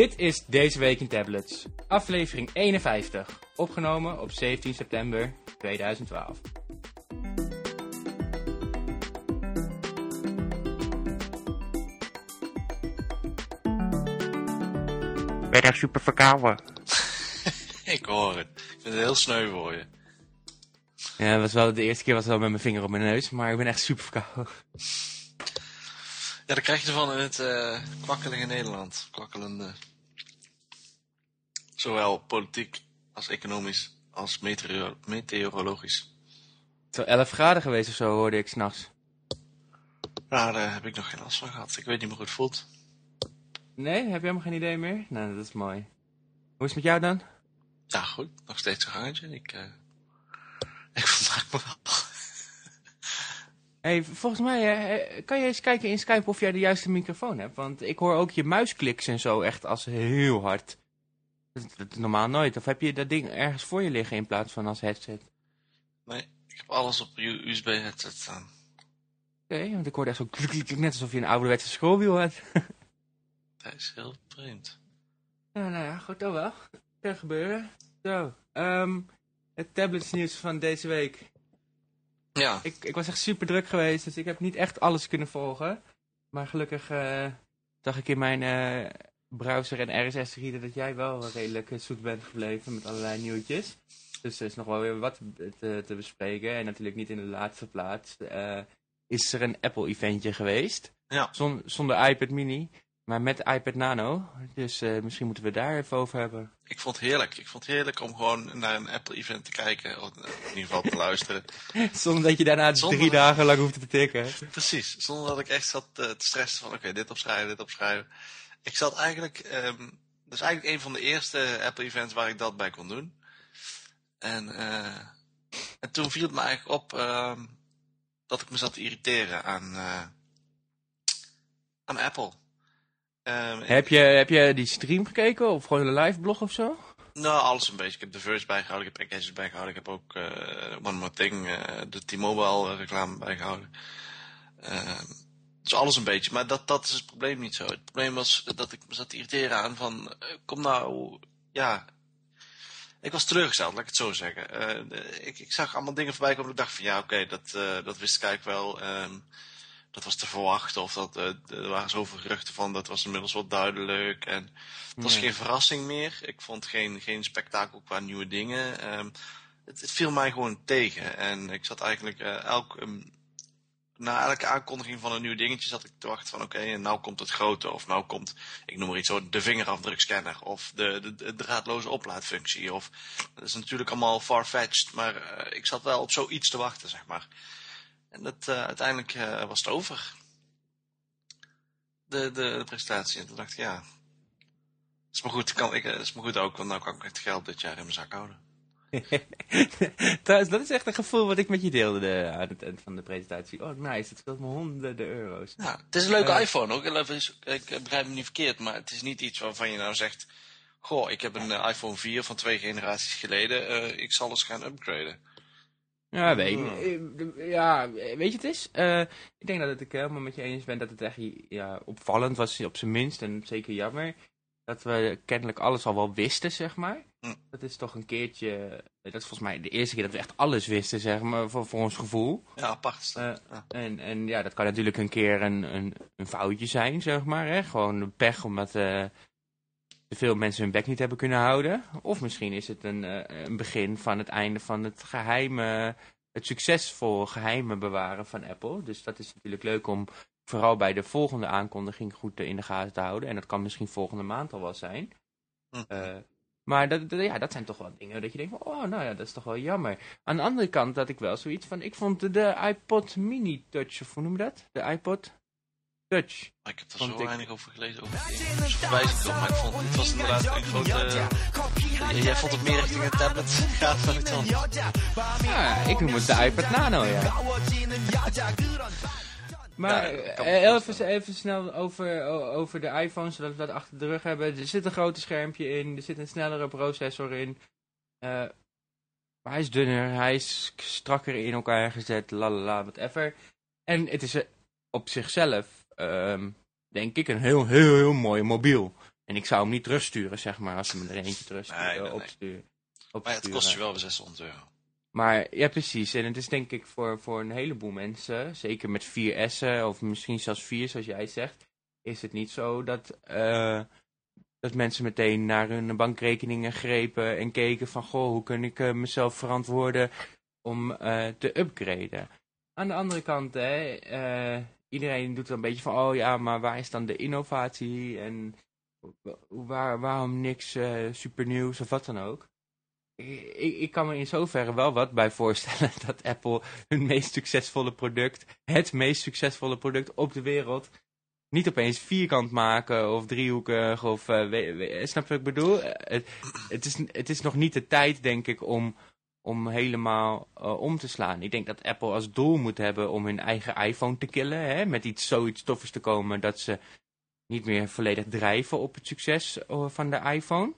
Dit is Deze Week in Tablets, aflevering 51, opgenomen op 17 september 2012. Ben je echt super verkouden? Ik hoor het. Ik vind het heel sneu voor je. Ja, was wel, de eerste keer was het wel met mijn vinger op mijn neus, maar ik ben echt super verkouden. Ja, dat krijg je ervan in het eh kwakkelige Nederland. Kwakkelende. Zowel politiek als economisch als meteoro- meteorologisch. Het is wel 11 graden geweest of zo, hoorde ik s'nachts. Nou, daar heb ik nog geen last van gehad. Ik weet niet meer hoe het voelt. Nee, heb je helemaal geen idee meer? Nou, dat is mooi. Hoe is het met jou dan? Ja, goed. Nog steeds een gangetje. Ik, eh ik vermaak me wel. hey, volgens mij eh, kan je eens kijken in Skype of jij de juiste microfoon hebt. Want ik hoor ook je muiskliks en zo echt als heel hard. Dat, normaal nooit. Of heb je dat ding ergens voor je liggen in plaats van als headset? Nee, ik heb alles op U- USB headset staan. Oké, want ik hoorde echt zo klik, klik, klik, net alsof je een ouderwetse schoolwiel had. Dat is heel vreemd. Ja, nou ja, goed, dat wel. Kan gebeuren. Zo, ehm, het tabletsnieuws van deze week. Ja, Ik, ik was echt super druk geweest, dus ik heb niet echt alles kunnen volgen. Maar gelukkig eh, zag ik in mijn eh, browser en RSS-reader dat jij wel redelijk eh, zoet bent gebleven met allerlei nieuwtjes. Dus er is nog wel weer wat te, te bespreken. En natuurlijk niet in de laatste plaats eh, is er een Apple-eventje geweest. ja. Zon- zonder iPad mini, maar met iPad Nano. Dus eh, misschien moeten we daar even over hebben. Ik vond het heerlijk. Ik vond het heerlijk om gewoon naar een Apple-event te kijken. Of in ieder geval te luisteren. Zonder dat je daarna Zonder- drie dagen lang hoeft te tikken. Precies, zonder dat ik echt zat eh, te stressen van oké, dit opschrijven, dit opschrijven. Ik zat eigenlijk, ehm dat is eigenlijk een van de eerste Apple events waar ik dat bij kon doen. En, eh, en toen viel het me eigenlijk op ehm, dat ik me zat te irriteren aan, eh, aan Apple. Ehm, Heb je, heb je die stream gekeken of gewoon een live blog of zo? Nou, alles een beetje. Ik heb de Verse bijgehouden, ik heb Engadget bijgehouden, ik heb ook eh, One More Thing, de T-Mobile reclame bijgehouden. Ehm, dus alles een beetje, maar dat, dat is het probleem niet zo. Het probleem was dat ik me zat te irriteren aan van, eh, kom nou, ja... Ik was teleurgesteld, laat ik het zo zeggen. Eh, ik, ik zag allemaal dingen voorbij komen en ik dacht van, ja oké, dat, eh, dat wist ik eigenlijk wel. Ehm, dat was te verwachten of dat, eh, er waren zoveel geruchten van, dat was inmiddels wel duidelijk. En het was geen verrassing meer. Ik vond geen, geen spektakel qua nieuwe dingen. Ehm, het, het viel mij gewoon tegen. En ik zat eigenlijk elk, ehm, na elke aankondiging van een nieuw dingetje zat ik te wachten van oké, en nou komt het grote. Of nou komt, ik noem maar iets zo, de vingerafdrukscanner. Of de, de, draadloze oplaadfunctie. Of, dat is natuurlijk allemaal far-fetched. Maar eh, ik zat wel op zoiets te wachten, zeg maar. En dat, eh, uiteindelijk eh, was het over. De, de, de. En toen dacht ik, ja, is maar goed, kan, ik, is maar goed ook, want nou kan ik echt geld dit jaar in mijn zak houden. Trouwens, dat is echt een gevoel wat ik met je deelde de- aan het eind van de presentatie. Oh, nice, het scheelt me honderden euro's. Ja, het is een leuke Eh. iPhone ook. Ik begrijp me niet verkeerd, maar het is niet iets waarvan je nou zegt... Goh, ik heb een eh, iPhone 4 van twee generaties geleden. eh, ik zal eens gaan upgraden. Ja, weet, Hmm. eh, ja, weet je het is? Ik denk dat het ik helemaal met je eens ben dat het echt ja, opvallend was op zijn minst. En zeker jammer dat we kennelijk alles al wel wisten, zeg maar. Hm. Dat is toch een keertje, dat is volgens mij de eerste keer dat we echt alles wisten, zeg maar, voor, voor ons gevoel. Ja, apart. Eh, Ja. En, en ja, dat kan natuurlijk een keer een, een, een foutje zijn, zeg maar. Hè? Gewoon een pech omdat eh, te veel mensen hun bek niet hebben kunnen houden. Of misschien is het een, eh, een begin van het einde van het geheime, het succesvol geheime bewaren van Apple. Dus dat is natuurlijk leuk om vooral bij de volgende aankondiging goed eh, in de gaten te houden. En dat kan misschien volgende maand al wel zijn. Hm. Maar dat, dat- ja, dat zijn toch wel dingen dat je denkt van, oh, nou ja, dat is toch wel jammer. Aan de andere kant had ik wel zoiets van, ik vond de, iPod Mini Touch, of hoe noem je dat? De iPod Touch. Maar ik heb er Vond zo ik- weinig over gelezen. Over. Dus ik dan. Maar ik vond het was inderdaad een grote... jij vond het meer richting een tablet gaat dan iets anders. Ja, ik noem het de iPad Nano, ja. Maar Ja, eh, even, snel over, over de iPhone, zodat we dat achter de rug hebben. Er zit een groter schermpje in, er zit een snellere processor in. Eh, maar hij is dunner, hij is strakker in elkaar gezet, lalala, whatever. En het is eh, op zichzelf, ehm, denk ik, een heel, heel, heel mooi mobiel. En ik zou hem niet terugsturen, zeg maar, als ze me er eentje terugsturen, Nee, nee, nee. opsturen. Maar het kost je wel weer 600 euro. Maar ja, precies. En het is denk ik voor, voor een heleboel mensen, zeker met 4S'en of misschien zelfs 4, zoals jij zegt, is het niet zo dat, eh, dat mensen meteen naar hun bankrekeningen grepen en keken van, goh, hoe kan ik eh, mezelf verantwoorden om eh, te upgraden. Aan de andere kant, hè, iedereen doet er een beetje van, oh ja, maar waar is dan de innovatie en wa- waar, waarom niks supernieuws of wat dan ook. Ik, kan me in zoverre wel wat bij voorstellen dat Apple hun meest succesvolle product, het meest succesvolle product op de wereld, niet opeens vierkant maken of driehoekig of eh, snap je wat ik bedoel? Eh, Het, het, is, het is nog niet de tijd, denk ik, om, om helemaal eh, om te slaan. Ik denk dat Apple als doel moet hebben om hun eigen iPhone te killen, hè, met iets zoiets toffers te komen dat ze niet meer volledig drijven op het succes van de iPhone.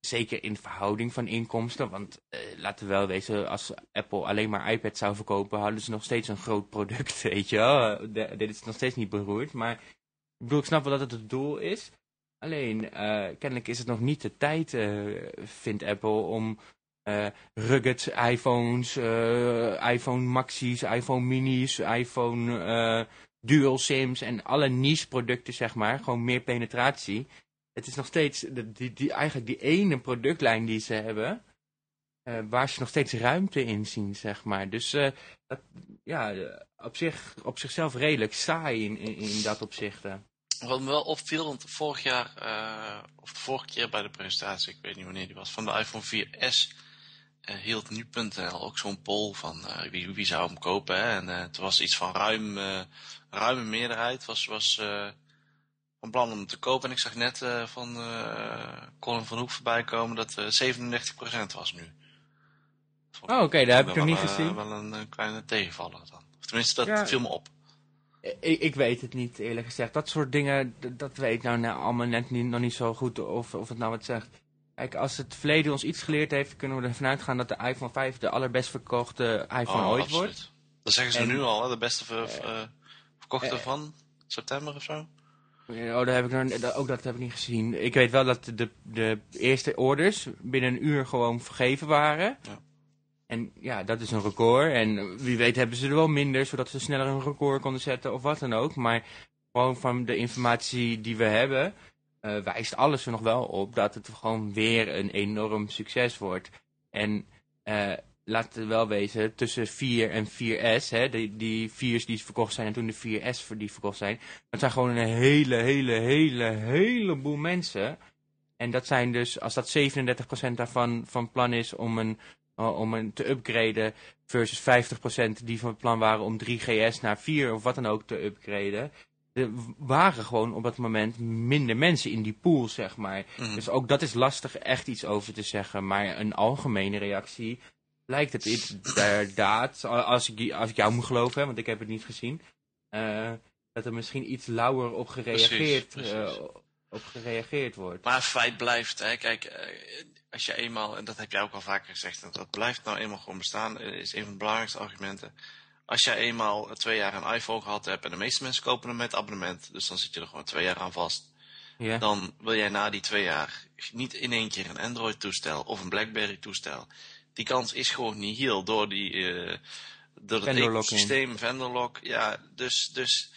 Zeker in verhouding van inkomsten, want eh, laten we wel wezen, als Apple alleen maar iPad zou verkopen, hadden ze nog steeds een groot product, weet je wel. De- dit is nog steeds niet beroerd, maar ik bedoel, ik snap wel dat het het doel is. Alleen, eh, kennelijk is het nog niet de tijd, eh, vindt Apple, om eh rugged iPhones, eh, iPhone Maxi's, iPhone Minis, iPhone eh, Dual Sims en alle niche producten, zeg maar, gewoon meer penetratie het is nog steeds die, die, eigenlijk die ene productlijn die ze hebben, eh, waar ze nog steeds ruimte in zien, zeg maar. Dus eh, ja, eh, op, zich, op zichzelf redelijk saai in, in, in dat opzicht. Wat me wel opviel, want vorig jaar, of de vorige keer bij de presentatie, ik weet niet wanneer die was, van de iPhone 4S, eh, hield nu.nl ook zo'n poll van wie, wie zou hem kopen. En toen was iets van ruim, ruime meerderheid was, was van plan om te kopen. En ik zag net eh, van eh, Colin van Hoek voorbij komen dat eh 37% was nu. Oh, oké, dat heb ik nog niet gezien. wel een, kleine tegenvaller dan. Of tenminste, dat Ja. viel me op. Ik, ik weet het niet, eerlijk gezegd. Dat soort dingen, dat weet ik nou, nou allemaal net niet, nog niet zo goed of, of het nou wat zegt. Kijk, als het verleden ons iets geleerd heeft, kunnen we ervan uitgaan dat de iPhone 5 de allerbest verkochte iPhone Oh, ooit absoluut. wordt. Dat zeggen ze En- nu al, hè? de beste ver, eh, verkochte van september of zo. Oh, dat heb ik dat- ook dat heb ik niet gezien. Ik weet wel dat de, de eerste orders binnen een uur gewoon vergeven waren. Ja. En ja, dat is een record. En wie weet hebben ze er wel minder, zodat ze sneller een record konden zetten of wat dan ook. Maar gewoon van de informatie die we hebben, eh, wijst alles er nog wel op dat het gewoon weer een enorm succes wordt. En eh, laten we wel wezen, tussen 4 en 4S, hè, die, die 4's die verkocht zijn en toen de 4S voor die verkocht zijn, dat zijn gewoon een hele, hele, hele, heleboel mensen. En dat zijn dus, als dat 37% daarvan van plan is om een, uh, om een te upgraden, versus 50% die van plan waren om 3GS naar 4 of wat dan ook te upgraden. Er waren gewoon op dat moment minder mensen in die pool, zeg maar. Mhm. Dus ook dat is lastig echt iets over te zeggen. Maar een algemene reactie lijkt het inderdaad, als ik, als ik jou moet geloven, want ik heb het niet gezien, eh, dat er misschien iets lauwer op gereageerd, Precies, eh, op gereageerd wordt. Maar feit blijft, hè, kijk, eh, als je eenmaal, en dat heb jij ook al vaker gezegd, dat, dat blijft nou eenmaal gewoon bestaan, is een van de belangrijkste argumenten. Als jij eenmaal twee jaar een iPhone gehad hebt, en de meeste mensen kopen hem met abonnement, dus dan zit je er gewoon twee jaar aan vast. Ja. Dan wil jij na die twee jaar niet in één keer een Android toestel of een Blackberry toestel. Die kans is gewoon niet heel door die, eh door het ecosysteem, vendorlock. Ja, dus, dus,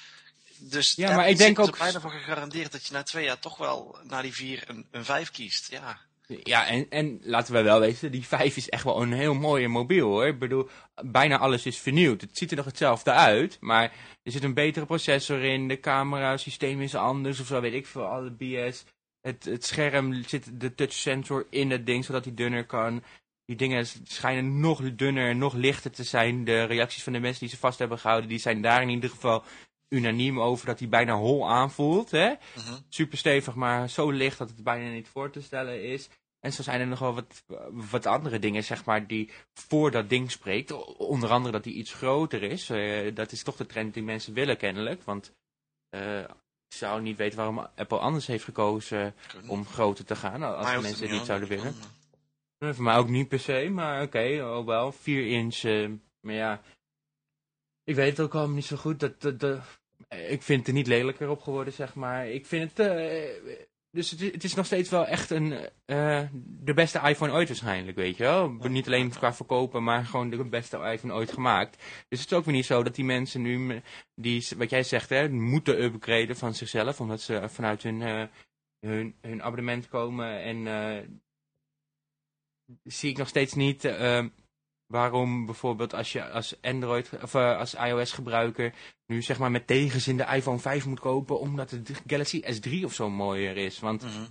dus Ja, maar ik denk er ook- bijna van gegarandeerd dat je na twee jaar toch wel na die vier een, een vijf kiest. Ja. Ja, en, en laten we wel weten, die 5 is echt wel een heel mooie mobiel hoor. Ik bedoel, bijna alles is vernieuwd. Het ziet er nog hetzelfde uit, maar er zit een betere processor in, de camera systeem is anders of zo, weet ik veel, alle BS. Het, het scherm zit de touch sensor in het ding, zodat hij dunner kan. Die dingen schijnen nog dunner en nog lichter te zijn. De reacties van de mensen die ze vast hebben gehouden, die zijn daar in ieder geval unaniem over dat hij bijna hol aanvoelt. Hè? Mhm. super stevig, maar zo licht dat het bijna niet voor te stellen is. En zo zijn er nog wel wat, wat andere dingen, zeg maar, die voor dat ding spreekt. Onder andere dat die iets groter is. Eh, dat is toch de trend die mensen willen kennelijk. Want eh, ik zou niet weten waarom Apple anders heeft gekozen om groter te gaan. Als mensen het niet zouden willen. Voor mij ook niet per se, maar oké, oh wel. 4 inch, eh, maar ja. Ik weet het ook allemaal niet zo goed. Dat, dat, dat- ik vind het er niet lelijker op geworden, zeg maar. Ik vind het, eh, dus het is, het is nog steeds wel echt een, eh, de beste iPhone ooit waarschijnlijk, weet je wel. Niet alleen qua verkopen, maar gewoon de beste iPhone ooit gemaakt. Dus het is ook weer niet zo dat die mensen nu, die, wat jij zegt, hè, moeten upgraden van zichzelf, omdat ze vanuit hun, eh, hun, hun abonnement komen. En eh, zie ik nog steeds niet eh, waarom bijvoorbeeld als je als Android of eh, als iOS gebruiker nu zeg maar met tegenzin de iPhone 5 moet kopen omdat de Galaxy S3 of zo mooier is. Want Mhm.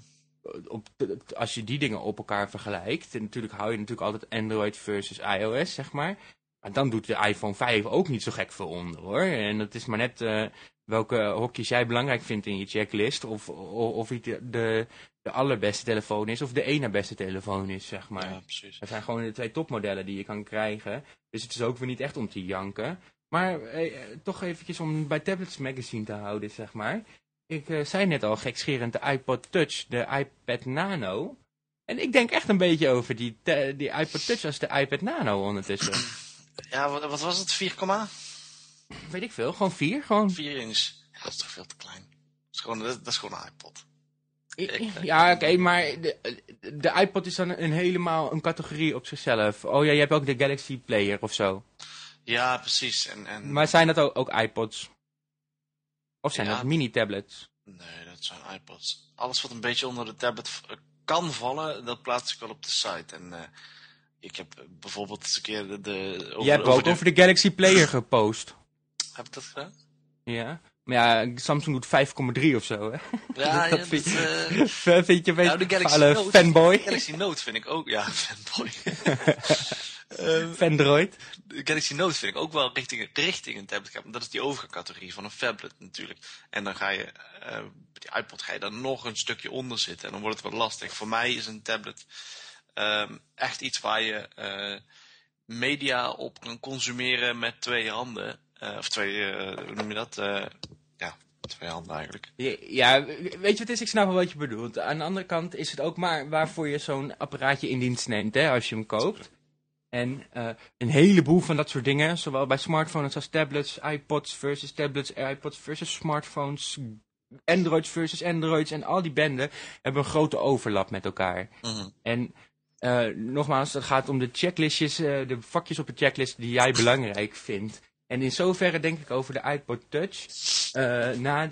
op, als je die dingen op elkaar vergelijkt, en natuurlijk hou je natuurlijk altijd Android versus iOS, zeg maar. Maar dan doet de iPhone 5 ook niet zo gek veel onder, hoor. En het is maar net eh, welke hokjes jij belangrijk vindt in je checklist. Of, of, of het de, de, allerbeste telefoon is, of de ene beste telefoon is, zeg maar. Ja, precies. Dat zijn gewoon de twee topmodellen die je kan krijgen. Dus het is ook weer niet echt om te janken. Maar eh, toch eventjes om bij Tablets Magazine te houden, zeg maar. Ik eh, zei net al gekscherend de iPod Touch, de iPad Nano. En ik denk echt een beetje over die, die iPod Touch als de iPad Nano ondertussen. Ja, wat, wat was het? 4,4 Weet ik veel, gewoon vier. Gewoon, inch. Ja, dat is toch veel te klein. Dat is gewoon, dat, is gewoon een iPod. ja, oké, maar de, de iPod is dan een, helemaal een categorie op zichzelf. Oh ja, je hebt ook de Galaxy Player of zo. Ja, precies. En, en... Maar zijn dat ook, ook iPods? Of zijn Ja. dat mini-tablets? Nee, dat zijn iPods. Alles wat een beetje onder de tablet kan vallen, dat plaats ik wel op de site. En eh, ik heb eh, bijvoorbeeld eens een keer de... de over, Je hebt over ook de- over de Galaxy Player gepost. Heb ik dat gedaan? Ja. Maar ja, Samsung doet 5,3 of zo, hè? Ja, Dat ja, vind dat, je- eh, vind je een beetje nou, de Galaxy Note, fanboy? de Galaxy Note vind ik ook... Ja, fanboy. Fandroid? de Galaxy Note vind ik ook wel richting, richting een tablet gaan. maar Dat is die overcategorie van een phablet natuurlijk. En dan ga je, bij die iPod ga je dan nog een stukje onder zitten. En dan wordt het wat lastig. Voor mij is een tablet ehm, echt iets waar je eh, media op kan consumeren met twee handen. Eh, of twee, eh, hoe noem je dat? Ja, twee handen eigenlijk. Ja, weet je wat het is? Ik snap wel wat je bedoelt. Aan de andere kant is het ook maar waarvoor je zo'n apparaatje in dienst neemt, hè, als je hem koopt. En een heleboel van dat soort dingen, zowel bij smartphones als tablets, iPods versus tablets, iPods versus smartphones, Androids versus Androids en al die benden hebben een grote overlap met elkaar. Mhm. En eh, nogmaals, het gaat om de checklistjes, eh, de vakjes op de checklist die jij belangrijk vindt. En in zoverre denk ik over de iPod Touch, eh, na,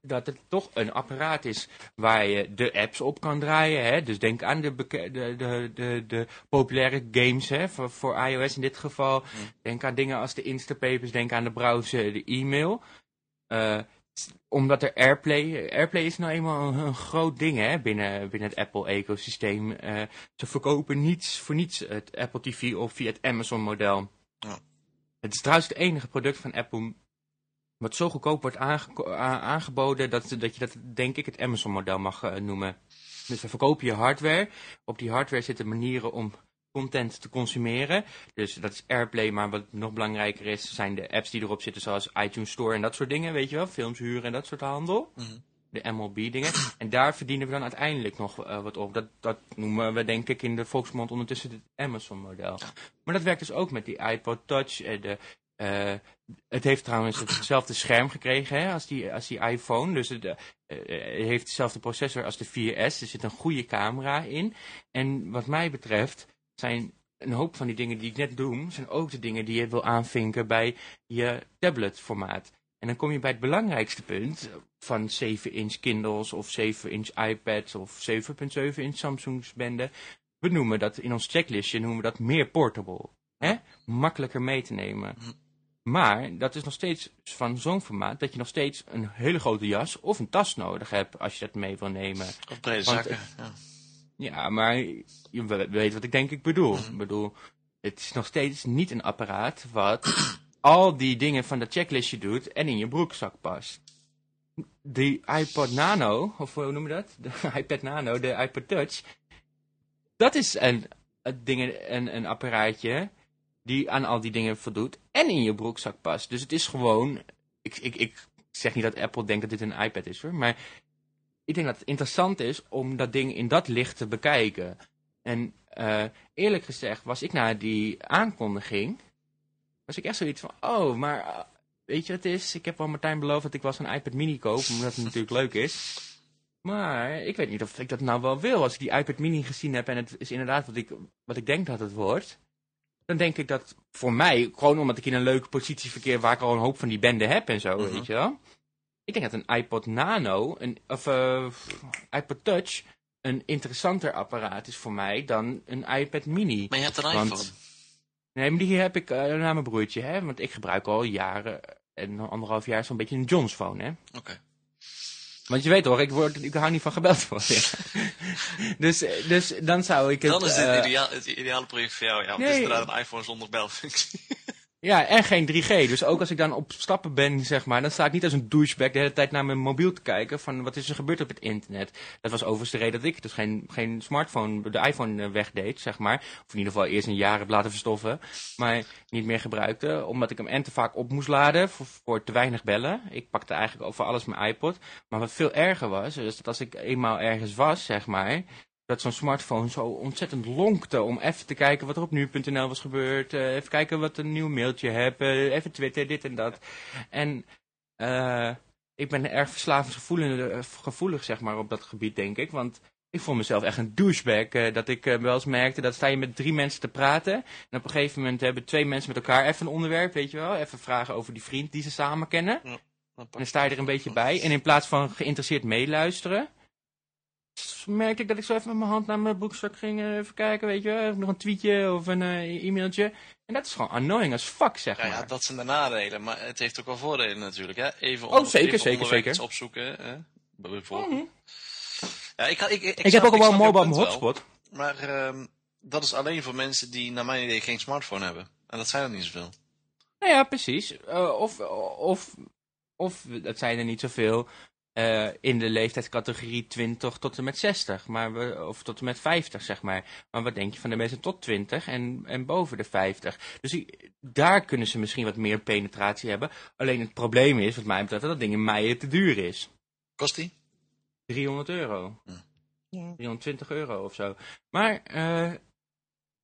dat het toch een apparaat is waar je de apps op kan draaien. Hè? Dus denk aan de, de, de, de, de populaire games hè? Voor, voor iOS in dit geval. Denk aan dingen als de Instapapers, denk aan de browser, de e-mail. Omdat er Airplay... Airplay is nou eenmaal een, groot ding hè, binnen, binnen het Apple-ecosysteem. Eh, ze verkopen niets voor niets het Apple TV of via het Amazon-model. Ja. Het is trouwens het enige product van Apple wat zo goedkoop wordt aange- aangeboden dat, dat je dat denk ik het Amazon-model mag eh, noemen. Dus we verkopen je hardware. Op die hardware zitten manieren om content te consumeren. Dus dat is Airplay, maar wat nog belangrijker is, zijn de apps die erop zitten, zoals iTunes Store en dat soort dingen, weet je wel, films huren en dat soort handel. Mhm. De MLB-dingen. En daar verdienen we dan uiteindelijk nog eh, wat op. Dat, dat noemen we denk ik in de volksmond ondertussen het Amazon-model. Maar dat werkt dus ook met die iPod Touch. eh, de, eh, het heeft trouwens hetzelfde scherm gekregen hè, als, die, als die iPhone. Dus het, het heeft dezelfde processor als de 4S. Er zit een goede camera in. En wat mij betreft zijn een hoop van die dingen die ik net doe... zijn ook de dingen die je wil aanvinken bij je tabletformaat. En dan kom je bij het belangrijkste punt van 7-inch Kindles of 7-inch iPads of 7.7 inch Samsung's bende. We noemen dat in ons checklistje noemen we dat meer portable. Hè? Makkelijker mee te nemen. Mhm. Maar dat is nog steeds van zo'n formaat dat je nog steeds een hele grote jas of een tas nodig hebt als je dat mee wil nemen. Of brede zakken. Ja. Ja, maar je we- weet wat ik denk ik bedoel. Ik bedoel, het is nog steeds niet een apparaat wat al die dingen van dat checklistje doet en in je broekzak past. Die iPod Nano, of hoe noem je dat? De iPad Nano, de iPod Touch. Dat is een, een, ding, een, een apparaatje die aan al die dingen voldoet en in je broekzak past. Dus het is gewoon... Ik, ik, ik zeg niet dat Apple denkt dat dit een iPad is hoor, maar ik denk dat het interessant is om dat ding in dat licht te bekijken. En eh, eerlijk gezegd was ik na die aankondiging, was ik echt zoiets van, oh, maar eh, weet je wat het is? Ik heb al Martijn beloofd dat ik wel een iPad mini koop, omdat het natuurlijk leuk is. Maar ik weet niet of ik dat nou wel wil. Als ik die iPad mini gezien heb en het is inderdaad wat ik, wat ik denk dat het wordt. Dan denk ik dat voor mij, gewoon omdat ik in een leuke positie verkeer waar ik al een hoop van die bende heb en zo, Mhm. weet je wel. Ik denk dat een iPod Nano, een, of eh, iPod Touch, een interessanter apparaat is voor mij dan een iPad mini. Maar je hebt een Want- iPhone. Nee, maar die heb ik uh, naar mijn broertje, hè. Want ik gebruik al jaren en anderhalf jaar zo'n beetje een Johns phone, hè. Oké. Want je weet toch, ik, word, ik hou niet van gebeld worden. dus, dus dan zou ik het... Dan is dit eh, ideaal, het ideale project voor jou. Ja, want het nee. is inderdaad een iPhone zonder belfunctie. Ja, en geen 3G. Dus ook als ik dan op stappen ben, zeg maar, dan sta ik niet als een douchebag de hele tijd naar mijn mobiel te kijken van wat is er gebeurd op het internet. Dat was overigens de reden dat ik dus geen, geen smartphone, de iPhone eh, wegdeed, zeg maar. Of in ieder geval eerst een jaar heb laten verstoffen, maar niet meer gebruikte. Omdat ik hem en te vaak op moest laden voor, voor te weinig bellen. Ik pakte eigenlijk over alles mijn iPod. Maar wat veel erger was, is dat als ik eenmaal ergens was, zeg maar, dat zo'n smartphone zo ontzettend lonkte om even te kijken wat er op nu.nl was gebeurd. eh, even kijken wat een nieuw mailtje heb. eh, even Twitter, dit en dat. En eh, ik ben erg verslavensgevoelig, eh, gevoelig, zeg maar, op dat gebied, denk ik. Want ik vond mezelf echt een douchebag. dat ik wel eens merkte, dat sta je met drie mensen te praten. En op een gegeven moment hebben twee mensen met elkaar even een onderwerp, weet je wel. Even vragen over die vriend die ze samen kennen. En dan sta je er een beetje bij. En in plaats van geïnteresseerd meeluisteren, merkte ik dat ik zo even met mijn hand naar mijn broekzak ging. eh, even kijken, weet je. Nog een tweetje of een eh, e-mailtje. En dat is gewoon annoying as fuck, zeg Ja, maar. ja, dat zijn de nadelen, maar het heeft ook wel voordelen natuurlijk. Hè? Even Oh, zeker, even zeker, iets opzoeken. Hè? Bijvoorbeeld. Mhm. Ja, ik, ik, ik, ik Ik, heb ook wel een mobile wel, hotspot. Maar ehm, dat is alleen voor mensen die naar mijn idee geen smartphone hebben. En dat zijn er niet zoveel. Nou ja, precies. Eh, of, of, of, dat zijn er niet zoveel, eh, in de leeftijdscategorie 20 tot en met 60. Maar we, of tot en met 50, zeg maar. Maar wat denk je van de mensen tot 20 en, en boven de 50? Dus die- daar kunnen ze misschien wat meer penetratie hebben. Alleen het probleem is, wat mij betreft, dat dat ding in mei te duur is. Kost die? 300 euro. Hm. 320 euro of zo. Maar eh,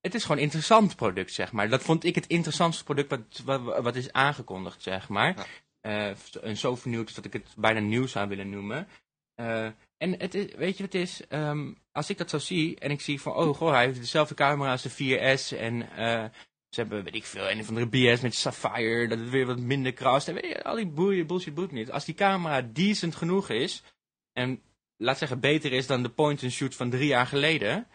het is gewoon een interessant product, zeg maar. Dat vond ik het interessantste product wat, wat, wat is aangekondigd, zeg maar. Ja. Eh, en zo vernieuwd dat ik het bijna nieuw zou willen noemen. Eh, en het is, weet je wat het is? Ehm, als ik dat zo zie en ik zie van, oh goh, hij heeft dezelfde camera als de 4S en... eh, ze hebben, weet ik veel, een of andere BS met Sapphire, dat het weer wat minder krast. En weet je, al die boeien, bullshit boeit niet. Als die camera decent genoeg is, en laat zeggen beter is dan de point-and-shoot van drie jaar geleden.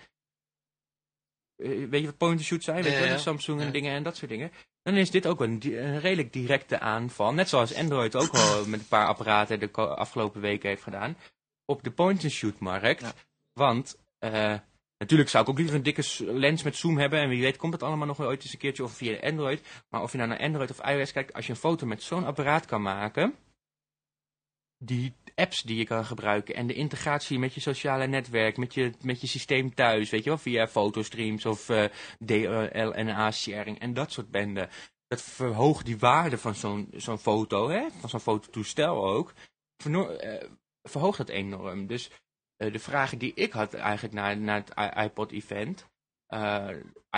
Eh, weet je wat point-and-shoot zijn? Weet je wel, de Samsung en dingen en dat soort dingen. Dan is dit ook een, redelijk directe aanval. Net zoals Android ook al met een paar apparaten de afgelopen weken heeft gedaan. Op de point-and-shoot markt. Ja. Want eh, natuurlijk zou ik ook liever een dikke lens met zoom hebben. En wie weet komt het allemaal nog ooit eens een keertje of via Android. Maar of je nou naar Android of iOS kijkt. Als je een foto met zo'n apparaat kan maken die apps die je kan gebruiken en de integratie met je sociale netwerk, met je, met je systeem thuis, weet je wel, via fotostreams of eh DLNA-sharing en dat soort benden. Dat verhoogt die waarde van zo'n zo'n foto, hè, van zo'n fototoestel ook, eh, verhoogt dat enorm. Dus eh, de vragen die ik had eigenlijk naar, naar het iPod-event,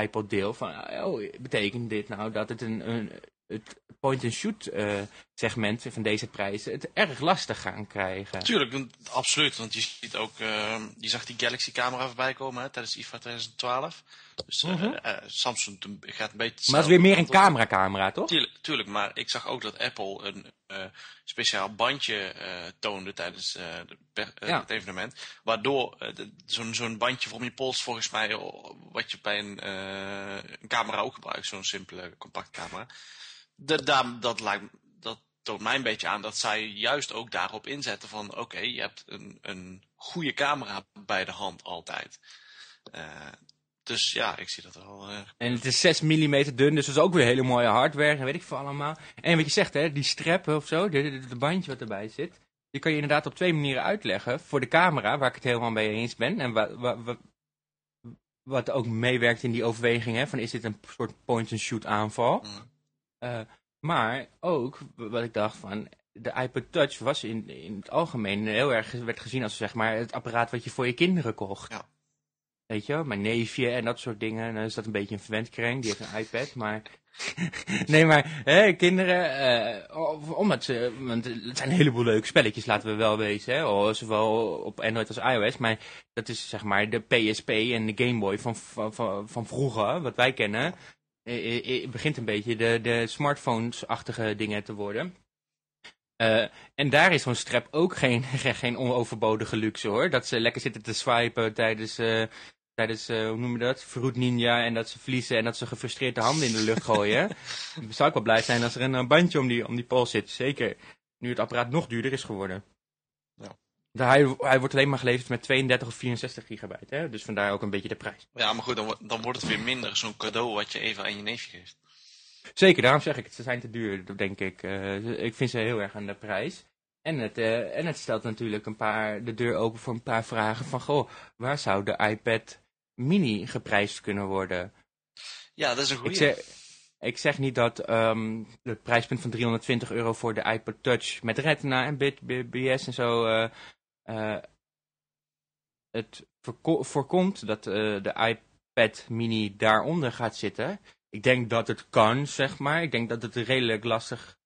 iPod-deel, van, oh, betekent dit nou dat het een, een het point-and-shoot eh, segment van deze prijzen het erg lastig gaan krijgen. Tuurlijk, want- absoluut. Want je ziet ook, ehm, je zag die Galaxy camera voorbij komen hè, tijdens IFA 2012. Dus eh, Mhm. eh, Samsung gaat een beetje... Maar het is weer meer een camera. camera-camera, toch? Tuurlijk, tuurlijk, maar ik zag ook dat Apple een speciaal bandje toonde tijdens de per- Ja. het evenement. Waardoor zo'n zo'n bandje voor om je pols, volgens mij, wat je bij een, een camera ook gebruikt, zo'n simpele compact camera. De, daar, dat, lijkt, dat toont mij een beetje aan dat zij juist ook daarop inzetten van oké, je hebt een, een goede camera bij de hand altijd. Eh, dus ja, ik zie dat wel. eh, En het is 6 mm dun, dus dat is ook weer hele mooie hardware en weet ik veel allemaal. En wat je zegt, hè, die strap of zo, de bandje wat erbij zit, die kan je inderdaad op twee manieren uitleggen. Voor de camera, waar ik het helemaal mee eens ben, en wa, wa- wa- wat ook meewerkt in die overweging, hè, van is dit een soort point-and-shoot aanval. mm. Eh, maar ook, wat ik dacht van, de iPod Touch was in, in het algemeen heel erg, werd gezien als zeg maar het apparaat wat je voor je kinderen kocht. Ja. Weet je mijn neefje en dat soort dingen. Dan is dat een beetje een verwend kreng, die heeft een iPad, maar... nee, maar hè, kinderen, of- omdat ze, want het zijn een heleboel leuke spelletjes, laten we wel wezen, hè, zowel op Android als iOS, maar dat is zeg maar de PSP en de Game Boy van, van, van, van vroeger, wat wij kennen, eh, eh, eh, begint een beetje de, de smartphones-achtige dingen te worden. En daar is zo'n strap ook geen, geen onoverbodige luxe hoor. Dat ze lekker zitten te swipen tijdens, tijdens hoe noem je dat, Fruit Ninja. En dat ze verliezen en dat ze gefrustreerd de handen in de lucht gooien. Zou ik wel blij zijn als er een bandje om die, om die pols zit. Zeker nu het apparaat nog duurder is geworden. Ja. Hij, hij wordt alleen maar geleverd met 32 of 64 gigabyte. Hè? Dus vandaar ook een beetje de prijs. Ja, maar goed, dan, dan wordt het weer minder zo'n cadeau wat je even aan je neefje geeft. Zeker, daarom zeg ik het. Ze zijn te duur, denk ik. Eh, ik vind ze heel erg aan de prijs. En het, eh, en het stelt natuurlijk een paar, de deur open voor een paar vragen van... Goh, waar zou de iPad mini geprijsd kunnen worden? Ja, dat is een Ik goede. zeg, ik zeg niet dat ehm het prijspunt van 320 euro voor de iPod Touch... met Retina en bit- B- BS en zo... eh, het voorko- voorkomt dat eh, de iPad mini daaronder gaat zitten. Ik denk dat het kan, zeg maar. Ik denk dat het redelijk lastig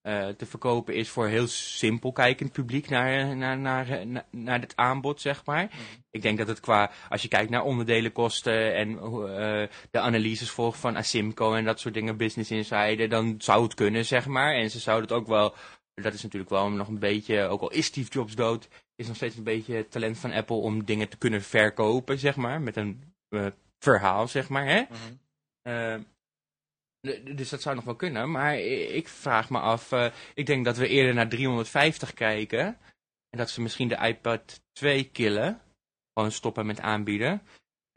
eh, te verkopen is voor heel simpel kijkend publiek naar, naar, naar, naar, naar het aanbod, zeg maar. Mhm. Ik denk dat het qua, als je kijkt naar onderdelenkosten en eh, de analyses volgt van Asimco en dat soort dingen, Business Insider, dan zou het kunnen, zeg maar. En ze zouden het ook wel, dat is natuurlijk wel nog een beetje, ook al is Steve Jobs dood, is nog steeds een beetje het talent van Apple om dingen te kunnen verkopen, zeg maar, met een eh, verhaal, zeg maar, hè. Mhm. Eh, dus dat zou nog wel kunnen, maar ik vraag me af, eh, ik denk dat we eerder naar 350 kijken. En dat ze misschien de iPad 2 killen. Gewoon stoppen met aanbieden.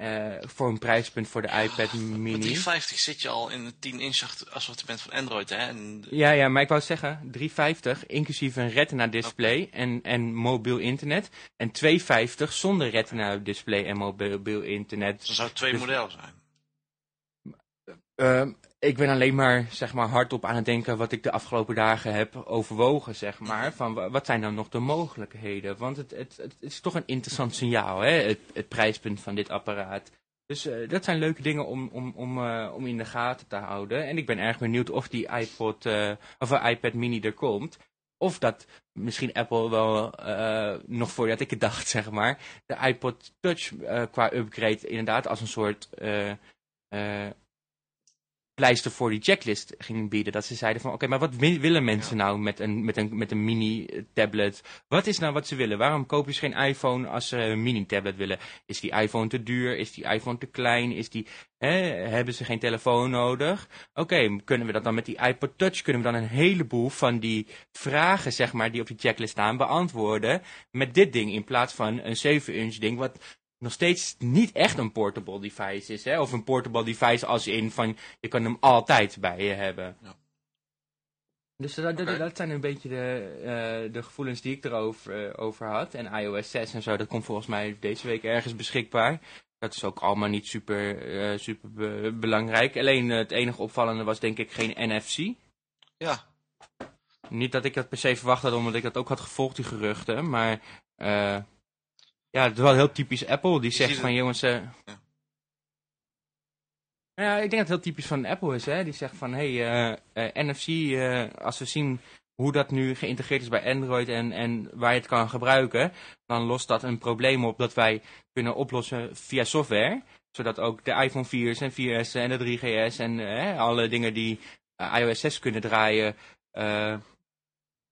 Eh, voor een prijspunt voor de iPad Met mini. 350 zit je al in het 10-inch assortiment van Android, hè? En, Ja, ja, maar ik wou zeggen, 350 inclusief een retina display en, en mobiel internet. En 250 zonder retina display en mobiel internet. dus dan zou twee Dus- modellen zijn. Ehm, ik ben alleen maar, zeg maar, hardop aan het denken wat ik de afgelopen dagen heb overwogen, zeg maar. Van wa- wat zijn dan nog de mogelijkheden? Want het, het, het is toch een interessant signaal, hè? Het, prijspunt van dit apparaat. Dus eh, dat zijn leuke dingen om, om, om, eh, om in de gaten te houden. En ik ben erg benieuwd of die iPod, eh, of iPad mini er komt. Of dat misschien Apple wel, nog voordat ik het dacht, zeg maar, de iPod Touch qua upgrade inderdaad als een soort eh, pleister voor die checklist ging bieden. Dat ze zeiden van, oké, maar wat wi- willen mensen nou met een, met een, met een mini-tablet? Wat is nou wat ze willen? Waarom kopen ze geen iPhone als ze een mini-tablet willen? Is die iPhone te duur? Is die iPhone te klein? Is die, hè, hebben ze geen telefoon nodig? Oké, kunnen we dat dan met die iPod Touch, kunnen we dan een heleboel van die vragen, zeg maar, die op die checklist staan, beantwoorden met dit ding in plaats van een 7-inch ding, wat nog steeds niet echt een portable device is, hè? Of een portable device als in van, je kan hem altijd bij je hebben. Ja. Dus dat, dat, zijn een beetje de, eh, de gevoelens die ik erover eh, over had. En iOS 6 en zo, dat komt volgens mij deze week ergens beschikbaar. Dat is ook allemaal niet super, eh, super be- belangrijk. Alleen het enige opvallende was denk ik geen NFC. Ja, Niet dat ik dat per se verwacht had, omdat ik dat ook had gevolgd, die geruchten. Maar ja, het is wel heel typisch Apple. Die zegt van het- jongens... eh, Ja. ja, ik denk dat het heel typisch van Apple is. Hè? Die zegt van, hé, hey, eh, eh, NFC, als we zien hoe dat nu geïntegreerd is bij Android en, en waar je het kan gebruiken, dan lost dat een probleem op dat wij kunnen oplossen via software. Zodat ook de iPhone 4's en 4S en de 3GS en eh, alle dingen die iOS 6 kunnen draaien,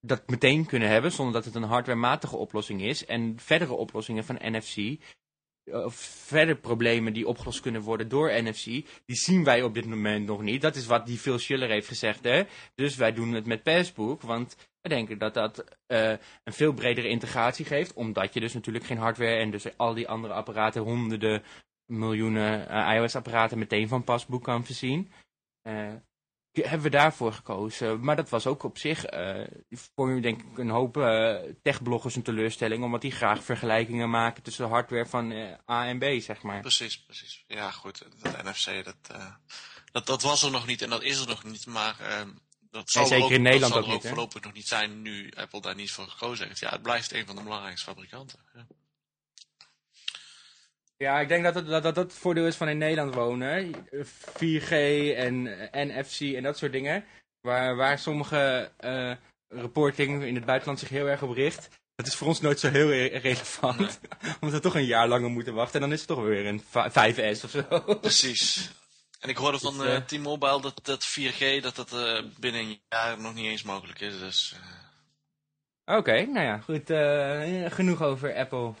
dat meteen kunnen hebben, zonder dat het een hardwarematige oplossing is. En verdere oplossingen van NFC, eh, of verder problemen die opgelost kunnen worden door NFC, die zien wij op dit moment nog niet. Dat is wat die Phil Schiller heeft gezegd, hè. Dus wij doen het met Passbook, want we denken dat dat eh, een veel bredere integratie geeft, omdat je dus natuurlijk geen hardware en dus al die andere apparaten, honderden miljoenen eh, iOS-apparaten meteen van Passbook kan voorzien. Eh, hebben we daarvoor gekozen. Maar dat was ook op zich eh voor denk ik een hoop eh, techbloggers een teleurstelling, omdat die graag vergelijkingen maken tussen de hardware van eh, A en B, zeg maar. precies, precies. Ja, goed, dat NFC, dat, dat, dat was er nog niet en dat is er nog niet, maar eh, dat zal zeker er ook, in Nederland dat zal ook ook niet, hè? voorlopig nog niet zijn nu Apple daar niet voor gekozen heeft. Ja, het blijft een van de belangrijkste fabrikanten. Ja. Ja, ik denk dat het, dat, dat dat het voordeel is van in Nederland wonen. 4G en NFC en dat soort dingen. Waar, waar sommige eh, reporting in het buitenland zich heel erg op richt. Dat is voor ons nooit zo heel re- relevant. Omdat we toch een jaar langer moeten wachten. En dan is het toch weer een 5S of zo. Precies. En ik hoorde van Dus, eh, eh, T-Mobile dat, dat 4G dat dat binnen een jaar nog niet eens mogelijk is. Dus Oké, nou ja, goed. genoeg over Apple.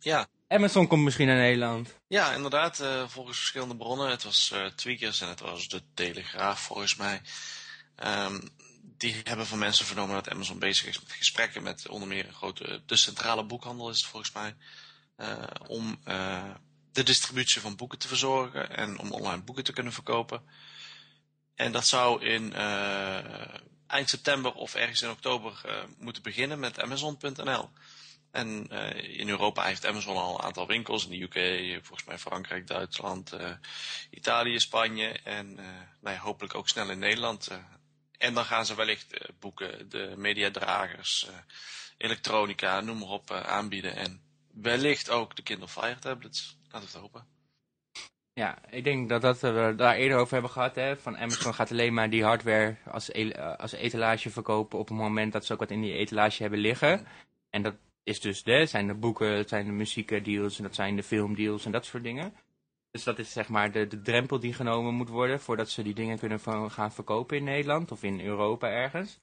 ja. Amazon komt misschien naar Nederland. Ja, inderdaad. eh, volgens verschillende bronnen. Het was eh Tweakers en het was de Telegraaf volgens mij. Ehm, die hebben van mensen vernomen dat Amazon bezig is met gesprekken met onder meer een grote, de centrale boekhandel is het volgens mij. eh, om de distributie van boeken te verzorgen en om online boeken te kunnen verkopen. En dat zou in eind september of ergens in oktober moeten beginnen met Amazon.nl. En eh, in Europa heeft Amazon al een aantal winkels. In de UK, volgens mij Frankrijk, Duitsland, eh, Italië, Spanje. En eh, nou ja, hopelijk ook snel in Nederland. en dan gaan ze wellicht boeken, de mediadragers, elektronica, noem maar op, aanbieden. En wellicht ook de Kindle Fire tablets. Laten we het hopen. Ja, ik denk dat, dat we daar eerder over hebben gehad. Hè, van Amazon gaat alleen maar die hardware als, als etalage verkopen op het moment dat ze ook wat in die etalage hebben liggen. En dat is dus, hè, zijn de boeken, het zijn de muziekdeals en dat zijn de filmdeals en dat soort dingen. Dus dat is zeg maar de, de drempel die genomen moet worden voordat ze die dingen kunnen van, gaan verkopen in Nederland of in Europa ergens.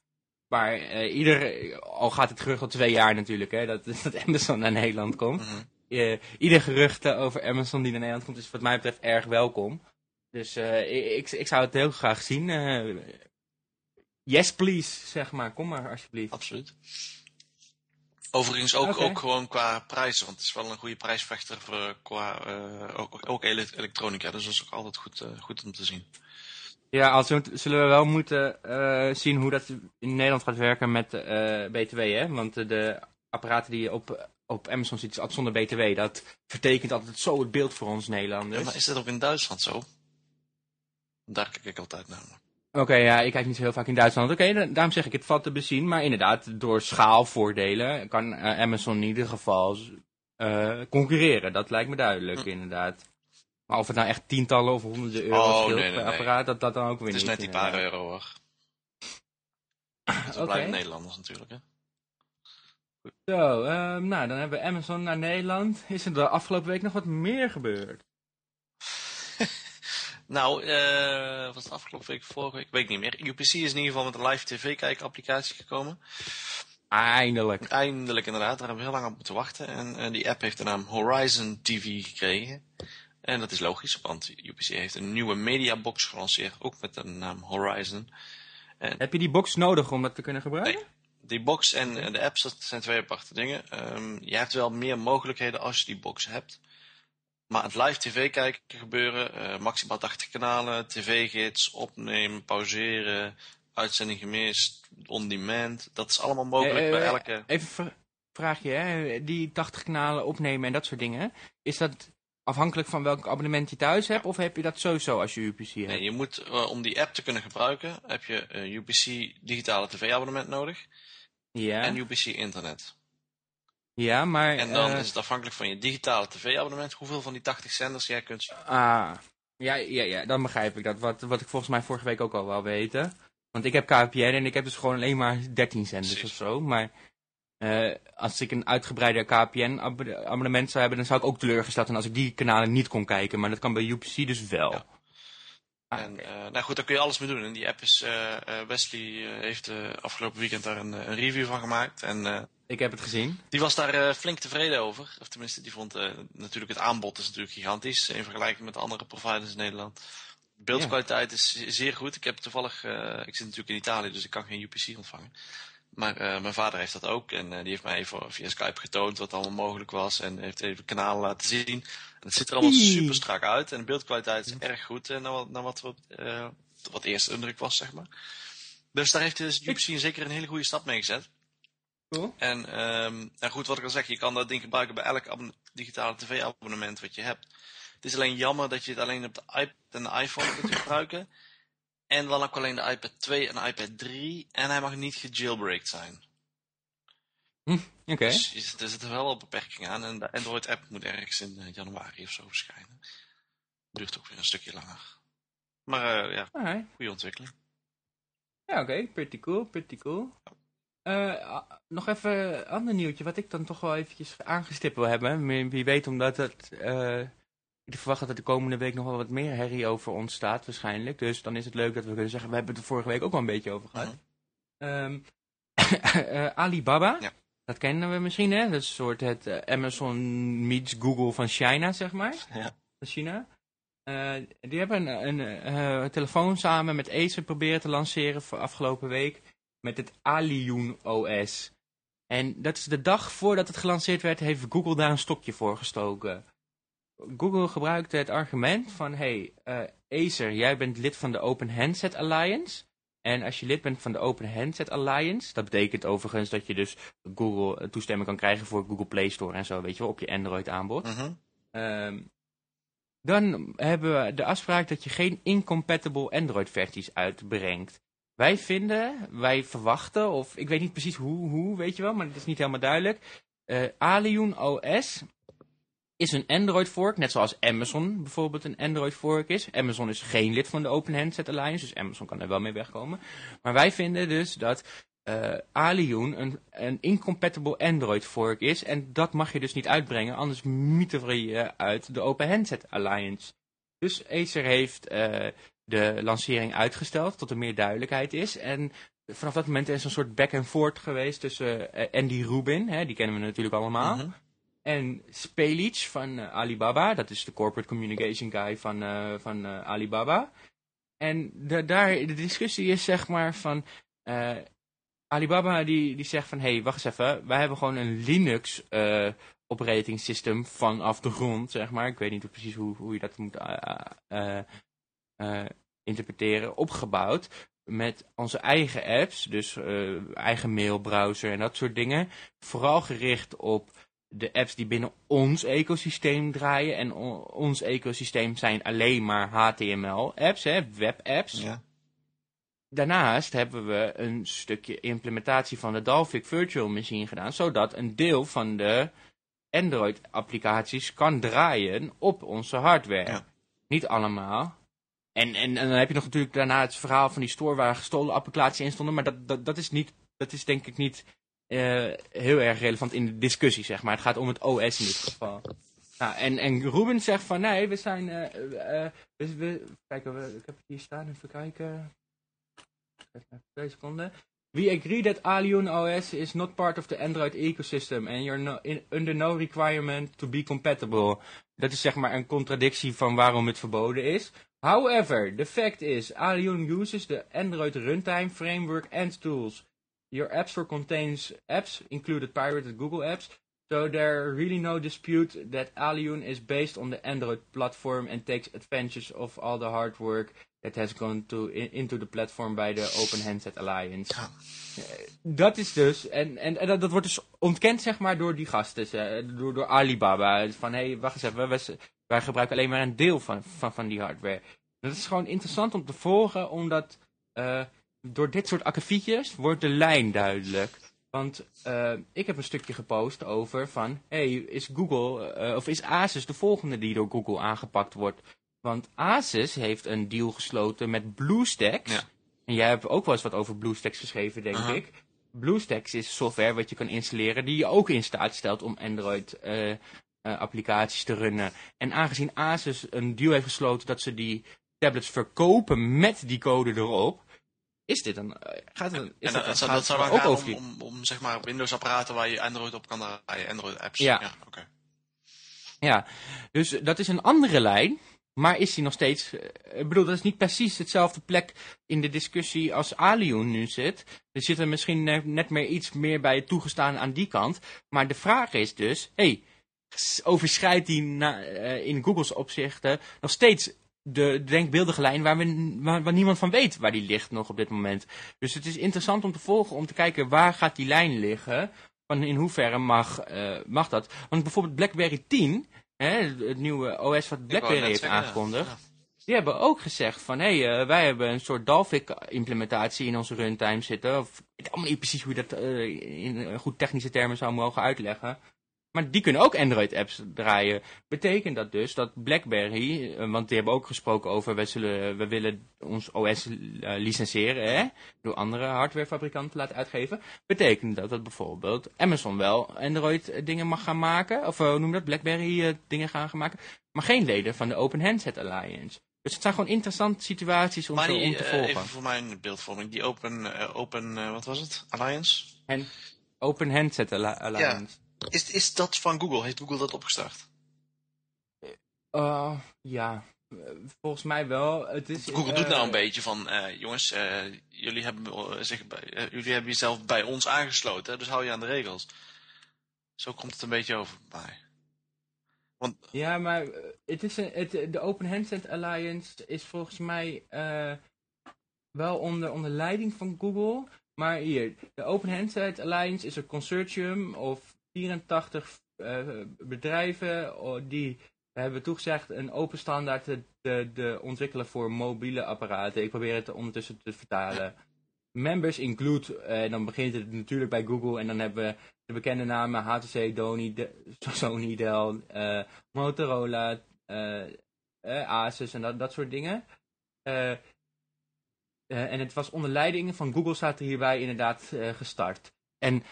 Maar eh, ieder, al gaat het terug al twee jaar natuurlijk, hè, dat, dat Amazon naar Nederland komt. Mhm. Eh, ieder gerucht over Amazon die naar Nederland komt is wat mij betreft erg welkom. Dus eh, ik, ik, ik zou het heel graag zien. eh. yes please, zeg maar. Kom maar alsjeblieft. Absoluut. Overigens ook, ook gewoon qua prijzen, want het is wel een goede prijsvechter voor, qua eh, ook, ook ele- elektronica. Dus dat is ook altijd goed, eh, goed om te zien. Ja, als we, zullen we wel moeten eh, zien hoe dat in Nederland gaat werken met BTW, hè? Want de apparaten die je op, op Amazon ziet, zonder BTW. Dat vertekent altijd zo het beeld voor ons Nederlanders. Ja, maar is dat ook in Duitsland zo? Daar kijk ik altijd naar. Oké, ja, ik kijk niet zo heel vaak in Duitsland. Oké, da- daarom zeg ik het valt te bezien. Maar inderdaad, door schaalvoordelen kan eh, Amazon in ieder geval eh, concurreren. Dat lijkt me duidelijk, Hm. inderdaad. Maar of het nou echt tientallen of honderden euro's Oh, scheelt nee, nee, per nee. apparaat, dat, dat dan ook weer Het is niet. net die paar euro hoor. Ze Oké. blijven Nederlanders natuurlijk. Hè? Zo, ehm, nou, dan hebben we Amazon naar Nederland. Is er de afgelopen week nog wat meer gebeurd? Nou, eh was het afgelopen week, vorige week, weet ik niet meer. UPC is in ieder geval met een live tv-kijkapplicatie gekomen. Eindelijk. Eindelijk inderdaad, daar hebben we heel lang op moeten wachten. En eh, die app heeft de naam Horizon TV gekregen. En dat is logisch, want UPC heeft een nieuwe mediabox gelanceerd, ook met de naam Horizon. Heb je die box nodig om dat te kunnen gebruiken? Die box en eh, de apps, dat zijn twee aparte dingen. Ehm, je hebt wel meer mogelijkheden als je die box hebt. Maar het live tv kijken gebeuren, eh, maximaal 80 kanalen, tv-gids, opnemen, pauzeren, uitzending gemist, on-demand. Dat is allemaal mogelijk Eh, bij eh, elke... Even een vraagje, hè? die 80 kanalen opnemen en dat soort dingen. Is dat afhankelijk van welk abonnement je thuis hebt? Of heb je dat sowieso als je UPC hebt? Nee, je moet, om die app te kunnen gebruiken, heb je een UPC digitale tv-abonnement nodig ja, en UPC internet. Ja, maar... En dan eh, is het afhankelijk van je digitale tv-abonnement hoeveel van die 80 zenders jij kunt zien. Ah, ja, ja, ja, dan begrijp ik dat. Wat, wat ik volgens mij vorige week ook al wel weten. Want ik heb KPN en ik heb dus gewoon alleen maar 13 zenders Precies. of zo. Maar eh, als ik een uitgebreide KPN-abonnement zou hebben, dan zou ik ook teleurgesteld zijn als ik die kanalen niet kon kijken. Maar dat kan bij UPC dus wel. Ja. Ah, En eh, nou goed, daar kun je alles mee doen. En die app is, eh, eh, Wesley heeft afgelopen weekend daar een, een review van gemaakt. En ik heb het gezien. die was daar flink tevreden over. Of tenminste, die vond natuurlijk het aanbod is natuurlijk gigantisch in vergelijking met de andere providers in Nederland. De beeldkwaliteit is ze- zeer goed. Ik heb toevallig, ik zit natuurlijk in Italië, dus ik kan geen UPC ontvangen. Maar mijn vader heeft dat ook en die heeft mij even via Skype getoond wat allemaal mogelijk was. En heeft even kanalen laten zien. En het ziet er allemaal super strak uit en de beeldkwaliteit is erg goed. En naar wat, naar wat, eh, wat de eerste indruk was, zeg maar. Dus daar heeft dus UPC zeker een hele goede stap mee gezet. Cool. En ehm, nou goed, wat ik al zeg, je kan dat ding gebruiken bij elk digitale tv-abonnement wat je hebt. Het is alleen jammer dat je het alleen op de iPad en de iPhone kunt gebruiken. En dan ook alleen de iPad 2 en de iPad 3. En hij mag niet gejailbreakt zijn. Oké. Dus er zitten wel beperkingen aan. En de Android-app moet ergens in eh, januari of zo verschijnen. Duurt ook weer een stukje langer. Maar eh, ja, Alright. goede ontwikkeling. Ja, oké. Pretty cool, pretty cool. Eh, nog even een ander nieuwtje, wat ik dan toch wel eventjes aangestipt wil hebben. Wie weet, omdat het... ik verwacht dat er de komende week nog wel wat meer herrie over ontstaat, waarschijnlijk. Dus dan is het leuk dat we kunnen zeggen, we hebben het er vorige week ook wel een beetje over gehad. Mhm. Ehm, eh, Alibaba, Ja. Dat kennen we misschien, hè? Dat is een soort het eh, Amazon meets Google van China, zeg maar. Ja. China. Eh, die hebben een, een eh, telefoon samen met Acer proberen te lanceren voor afgelopen week. Met het Alioun OS. En dat is de dag voordat het gelanceerd werd, heeft Google daar een stokje voor gestoken. Google gebruikte het argument van, hey, Acer, jij bent lid van de Open Handset Alliance. En als je lid bent van de Open Handset Alliance, dat betekent overigens dat je dus Google eh, toestemming kan krijgen voor Google Play Store en zo, weet je wel, op je Android aanbod. Mhm. Ehm, dan hebben we de afspraak dat je geen incompatible Android versies uitbrengt. Wij vinden, wij verwachten, of ik weet niet precies hoe, hoe weet je wel, maar het is niet helemaal duidelijk. Eh Alioun OS is een Android fork, net zoals Amazon bijvoorbeeld een Android fork is. Amazon is geen lid van de Open Handset Alliance, dus Amazon kan er wel mee wegkomen. Maar wij vinden dus dat eh Alioun een, een incompatible Android fork is. En dat mag je dus niet uitbrengen, anders mieteren we je uit de Open Handset Alliance. Dus Acer heeft eh, de lancering uitgesteld tot er meer duidelijkheid is. En vanaf dat moment is er een soort back and forth geweest tussen eh, Andy Rubin, hè, die kennen we natuurlijk allemaal. Mhm. En Spelic van eh, Alibaba, dat is de corporate communication guy van, eh, van eh, Alibaba. En de, daar, de discussie is zeg maar van... Alibaba die, die zegt van, hé, hey, wacht eens even. Wij hebben gewoon een Linux eh, operating system vanaf de grond, zeg maar. Ik weet niet precies hoe, hoe je dat moet interpreteren. Opgebouwd met onze eigen apps, dus eigen mailbrowser en dat soort dingen. Vooral gericht op de apps die binnen ons ecosysteem draaien. En ons ecosysteem zijn alleen maar HTML-apps, hè, web-apps. Ja. Daarnaast hebben we een stukje implementatie van de Dalvik Virtual Machine gedaan, zodat een deel van de Android-applicaties kan draaien op onze hardware. Ja. Niet allemaal. En, en, en dan heb je nog natuurlijk daarna het verhaal van die store waar gestolen applicaties in stonden, maar dat, dat, dat, is, niet, dat is denk ik niet eh, heel erg relevant in de discussie, zeg maar. Het gaat om het OS in dit geval. Nou, en, en Ruben zegt van, nee, we zijn... eh, we, we, kijken, we, ik heb het hier staan, even kijken. Twee seconden. We agree that Alioun OS is not part of the Android ecosystem and you're no, in, under no requirement to be compatible. Dat is zeg maar een contradictie van waarom het verboden is. However, the fact is, Alioun uses the Android runtime framework and tools. Your App Store contains apps, included pirated Google apps, so there really no dispute that Alioun is based on the Android platform and takes advantage of all the hard work that has gone to, in- into the platform by the Open Handset Alliance. Ja. Dat is dus, en, en, en dat, dat wordt dus ontkend zeg maar door die gasten, eh, door, door Alibaba. Van hé, hey, wacht eens even, wij, wij gebruiken alleen maar een deel van, van, van die hardware. Dat is gewoon interessant om te volgen, omdat eh, door dit soort akkefietjes wordt de lijn duidelijk. Want eh, ik heb een stukje gepost over van, hey, is Google, eh, of is Asus de volgende die door Google aangepakt wordt? Want Asus heeft een deal gesloten met BlueStacks. Ja. En jij hebt ook wel eens wat over BlueStacks geschreven, denk Aha. ik. BlueStacks is software wat je kan installeren die je ook in staat stelt om Android eh, applicaties te runnen. En aangezien Asus een deal heeft gesloten dat ze die tablets verkopen met die code erop, is dit een, eh, gaat het, is En dat, dat, gaat dat, zou dan ook over om, om, om, zeg maar Windows-apparaten waar je Android op kan draaien, Android-apps. Ja. oké. Ja, dus dat is een andere lijn. Maar is die nog steeds... eh, Ik bedoel, dat is niet precies hetzelfde plek in de discussie als Alioun nu zit. Er zit er misschien net, meer iets meer bij toegestaan aan die kant. Maar de vraag is dus... hey, overschrijdt die na- eh, in Googles opzichten nog steeds de, de denkbeeldige lijn waar, we, waar, waar niemand van weet waar die ligt nog op dit moment. Dus het is interessant om te volgen, om te kijken waar gaat die lijn liggen. Van in hoeverre mag, eh, mag dat. Want bijvoorbeeld BlackBerry 10, hè, het nieuwe OS wat BlackBerry heeft zeggen, aangekondigd. Ja. die hebben ook gezegd van, hé, hey, wij hebben een soort Dalvik-implementatie in onze runtime zitten. Of, ik weet allemaal niet precies hoe je dat in goed technische termen zou mogen uitleggen. Maar die kunnen ook Android-apps draaien. Betekent dat dus dat BlackBerry, eh, want die hebben ook gesproken over, we, zullen, we willen ons OS uh, licenseren, hè, door andere hardwarefabrikanten laten uitgeven. Betekent dat dat bijvoorbeeld Amazon wel Android-dingen mag gaan maken, of hoe noem dat, BlackBerry dingen gaan maken, maar geen leden van de Open Handset Alliance. Dus het zijn gewoon interessante situaties om, maar die, om te volgen. even voor mijn beeldvorming, die Open, open wat was het, Alliance? En Open Handset Alliance. Ja. Is, is dat van Google? Heeft Google dat opgestart? Uh, ja, volgens mij wel. Het is, Google doet nou een beetje van, jongens, jullie, hebben, zich bij, jullie hebben jezelf bij ons aangesloten, dus hou je aan de regels. Zo komt het een beetje over bij. Want... Ja, maar het is een, het, de Open Handset Alliance is volgens mij wel onder, onder leiding van Google. Maar hier, de Open Handset Alliance is een consortium of 84 uh, bedrijven oh, die hebben toegezegd een open standaard te, ontwikkelen voor mobiele apparaten. Ik probeer het ondertussen te vertalen. Members include, en uh, dan begint het natuurlijk bij Google en dan hebben we de bekende namen HTC, Doni, Sony, Dell, uh, Motorola, Asus en dat, dat soort dingen. en het was onder leiding van Google staat er hierbij inderdaad gestart. En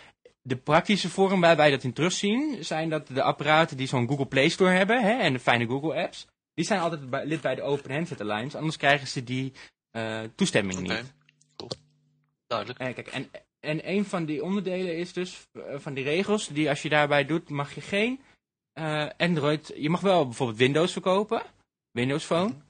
de praktische vorm waar wij dat in terugzien, zijn dat de apparaten die zo'n Google Play Store hebben, hè, en de fijne Google apps, die zijn altijd bij, lid bij de Open Handset Alliance, anders krijgen ze die uh, toestemming okay. niet. Cool. Duidelijk. En, kijk, en, en een van die onderdelen is dus, uh, van die regels, die als je daarbij doet, mag je geen uh, Android, je mag wel bijvoorbeeld Windows verkopen, Windows Phone, mm -hmm.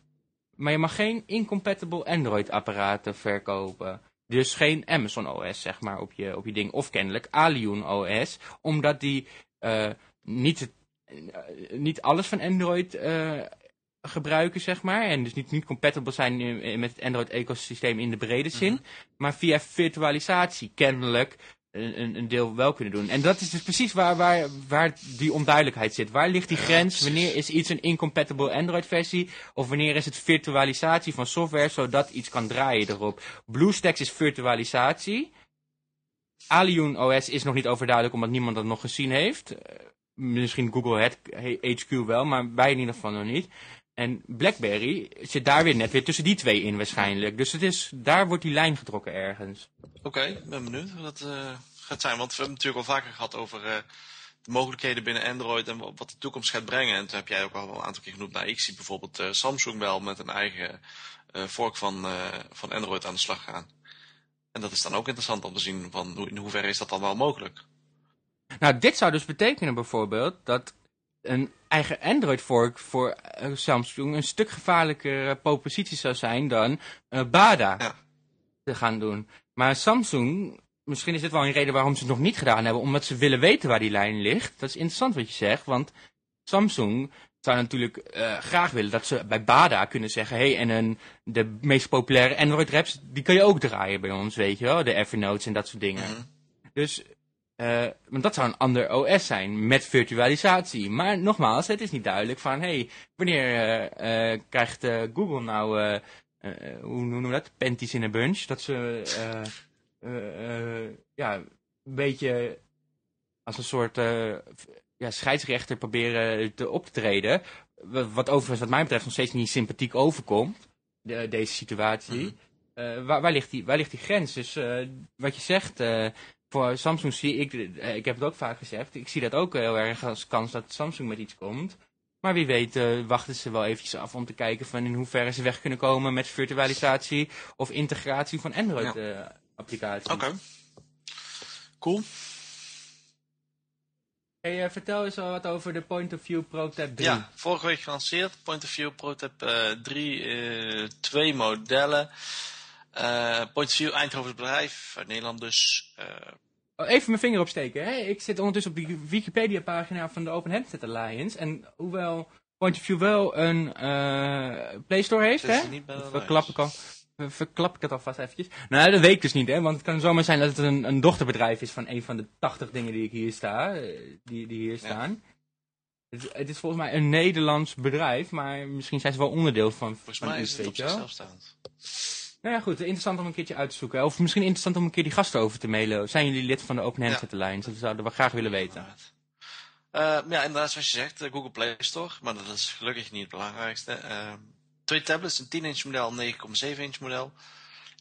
maar je mag geen incompatible Android apparaten verkopen. Dus geen Amazon OS, zeg maar, op je, op je ding. Of kennelijk Alien OS. Omdat die uh, niet, uh, niet alles van Android uh, gebruiken, zeg maar. En dus niet, niet compatible zijn in, met het Android-ecosysteem in de brede zin. Mm -hmm. Maar via virtualisatie kennelijk een, een, deel wel kunnen doen. En dat is dus precies waar, waar, waar die onduidelijkheid zit. Waar ligt die grens? Wanneer is iets een incompatible Android-versie? Of wanneer is het virtualisatie van software zodat iets kan draaien erop? BlueStacks is virtualisatie. Alien OS is nog niet overduidelijk omdat niemand dat nog gezien heeft. Uh, misschien Google HQ wel, maar wij in ieder geval nog niet. En BlackBerry zit daar weer net weer tussen die twee in waarschijnlijk. Dus het is, daar wordt die lijn getrokken ergens. Oké, okay, ben benieuwd hoe dat uh, gaat zijn. Want we hebben het natuurlijk al vaker gehad over uh, de mogelijkheden binnen Android en wat de toekomst gaat brengen. En toen heb jij ook al een aantal keer genoemd. Nou, ik zie bijvoorbeeld uh, Samsung wel met een eigen vork van, van Android aan de slag gaan. En dat is dan ook interessant om te zien van in hoeverre is dat dan wel mogelijk. Nou, dit zou dus betekenen bijvoorbeeld dat een eigen Android fork voor uh, Samsung een stuk gevaarlijkere propositie zou zijn dan uh, Bada ja. te gaan doen. Maar Samsung, misschien is dit wel een reden waarom ze het nog niet gedaan hebben, omdat ze willen weten waar die lijn ligt. Dat is interessant wat je zegt, want Samsung zou natuurlijk uh, graag willen dat ze bij Bada kunnen zeggen, hé, hey, en een, de meest populaire Android raps, die kun je ook draaien bij ons, weet je wel, de Evernotes en dat soort dingen. Mm -hmm. Dus uh, want dat zou een ander OS zijn met virtualisatie. Maar nogmaals, het is niet duidelijk van, hey, wanneer uh, uh, krijgt Google nou, hoe, hoe noemen we dat, panties in een bunch? Dat ze, ja, een beetje als een soort ja, scheidsrechter proberen te op te treden. Wat overigens, wat mij betreft, nog steeds niet sympathiek overkomt, de, deze situatie. Mm -hmm. waar, waar, ligt die, waar ligt die grens? Dus wat je zegt voor Samsung zie ik, ik heb het ook vaak gezegd, ik zie dat ook heel erg als kans dat Samsung met iets komt. Maar wie weet uh, wachten ze wel eventjes af om te kijken van in hoeverre ze weg kunnen komen met virtualisatie of integratie van Android ja. uh. Oké. Okay. Cool. Hey, uh, vertel eens wat over de Point of View ProTab 3. Ja, vorige week gelanceerd. Point of View ProTab 3, twee modellen. Uh, Point of View Eindhoven bedrijf, uit Nederland dus. Uh... Oh, even mijn vinger opsteken. Hè? Ik zit ondertussen op die Wikipedia pagina van de Open Handset Alliance. En hoewel Point of View wel een uh, Play Store heeft, hè? verklap ik al. Verklap ik het alvast eventjes. Nou, dat weet ik dus niet, hè. Want het kan zomaar zijn dat het een, een dochterbedrijf is van een van de 80 dingen die ik hier sta. Die, die hier staan. Ja. Het, het is volgens mij een Nederlands bedrijf, maar misschien zijn ze wel onderdeel van, Volgens van mij is het op zichzelf staand. Nou ja, goed. Interessant om een keertje uit te zoeken. Of misschien interessant om een keer die gasten over te mailen. Zijn jullie lid van de Open Handset Alliance? Dat zouden we graag willen weten. Eh, ja, inderdaad, zoals je zegt, de Google Play Store. Maar dat is gelukkig niet het belangrijkste. Eh, twee tablets, een 10-inch model, een 9,7-inch model.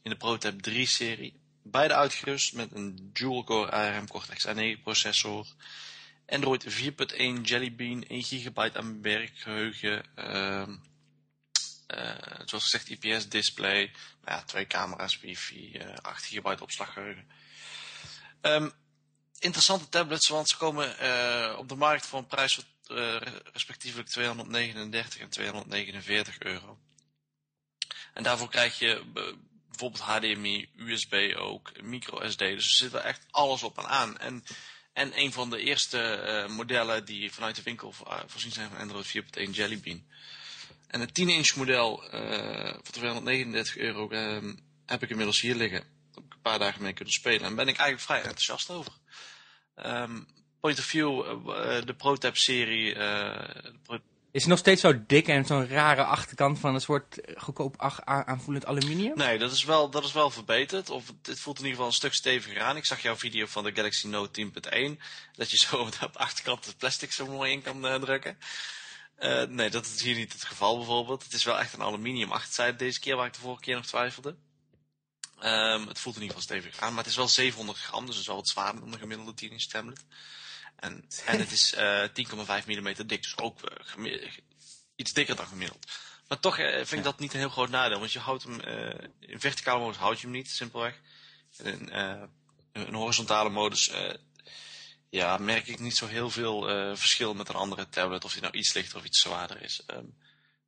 In de ProTab 3-serie. Beide uitgerust met een dual-core ARM Cortex A9 processor. Android 4.1 Jelly Bean, 1 GB aan werkgeheugen. ehm, eh, zoals gezegd, IPS display. Nou ja, twee camera's, wifi, eh 8 GB opslaggeheugen. Ehm, interessante tablets, want ze komen eh, op de markt voor een prijs van eh, respectievelijk 239 en 249 euro. En daarvoor krijg je eh, bijvoorbeeld HDMI, USB ook, micro SD. Dus er zit er echt alles op en aan. En, en een van de eerste eh, modellen die vanuit de winkel vo- eh, voorzien zijn van Android 4.1 Jelly Bean. En het 10-inch model eh, voor 239 euro ehm, heb ik inmiddels hier liggen. Daar heb ik een paar dagen mee kunnen spelen. En ben ik eigenlijk vrij enthousiast over. Ehm, Point of View, eh, de ProTab serie. eh, de Pro- Is het nog steeds zo dik en zo'n rare achterkant van een soort eh, goedkoop aanvoelend aluminium? Nee, dat is, wel, dat is wel verbeterd. Of het, voelt in ieder geval een stuk steviger aan. Ik zag jouw video van de Galaxy Note 10.1. Dat je zo op de achterkant het plastic zo mooi in kan eh, drukken. Eh, nee, dat is hier niet het geval bijvoorbeeld. Het is wel echt een aluminium achterzijde deze keer, waar ik de vorige keer nog twijfelde. Ehm, het voelt in ieder geval stevig aan, maar het is wel 700 gram, dus het is wel wat zwaarder dan de gemiddelde 10 inch tablet. En, en het is eh 10,5 mm dik, dus ook eh, iets dikker dan gemiddeld. Maar toch eh, vind ik dat niet een heel groot nadeel, want je houdt hem eh, in verticale modus houd je hem niet, simpelweg. In eh, een horizontale modus eh, ja, merk ik niet zo heel veel eh, verschil met een andere tablet, of die nou iets lichter of iets zwaarder is. Ehm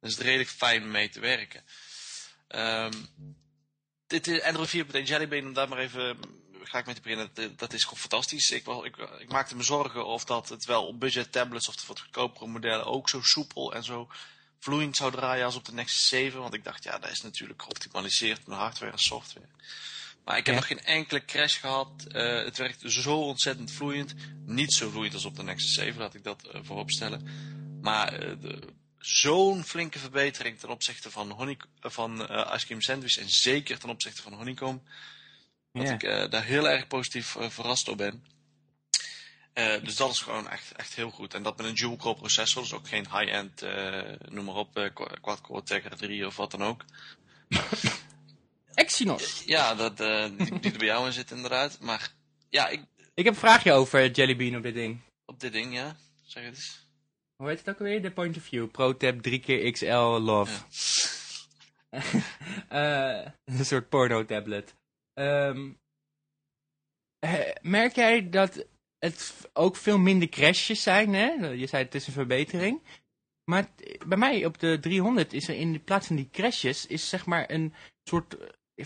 dus het is redelijk fijn mee te werken. Ehm dit is Android 4.1 Jelly Bean, om daar maar even ga ik mee te beginnen. Dat, is gewoon fantastisch. Ik, ik, ik maakte me zorgen of dat het wel op budget tablets of de wat goedkopere modellen ook zo soepel en zo vloeiend zou draaien als op de Nexus 7. Want ik dacht, ja, dat is natuurlijk geoptimaliseerd met hardware en software. Maar ik heb Ja. nog geen enkele crash gehad. Eh, het werkt zo ontzettend vloeiend. Niet zo vloeiend als op de Nexus 7, laat ik dat eh, voorop stellen. Maar eh, zo'n flinke verbetering ten opzichte van, honey, van Ice Cream Sandwich en zeker ten opzichte van Honeycomb. Dat Ja. ik daar heel erg positief verrast door ben. Dus dat is gewoon echt, echt heel goed. En dat met een dual-core processor, dus ook geen high-end, noem maar op, qua- quad-core Tegra 3 of wat dan ook. Exynos. Ja, dat, eh, die, die er bij jou in zit inderdaad. Maar ja, ik, Ik heb een vraagje over Jelly Bean op dit ding. op dit ding, ja. Zeg het eens. Hoe heet het ook alweer? De Point of View. ProTab 3 keer XL Love. Eh, een soort porno-tablet. Ehm, eh, merk jij dat het ook veel minder crashes zijn? Hè? Je zei het is een verbetering. Maar bij mij op de 300 is er in de plaats van die crashes... is zeg maar een soort...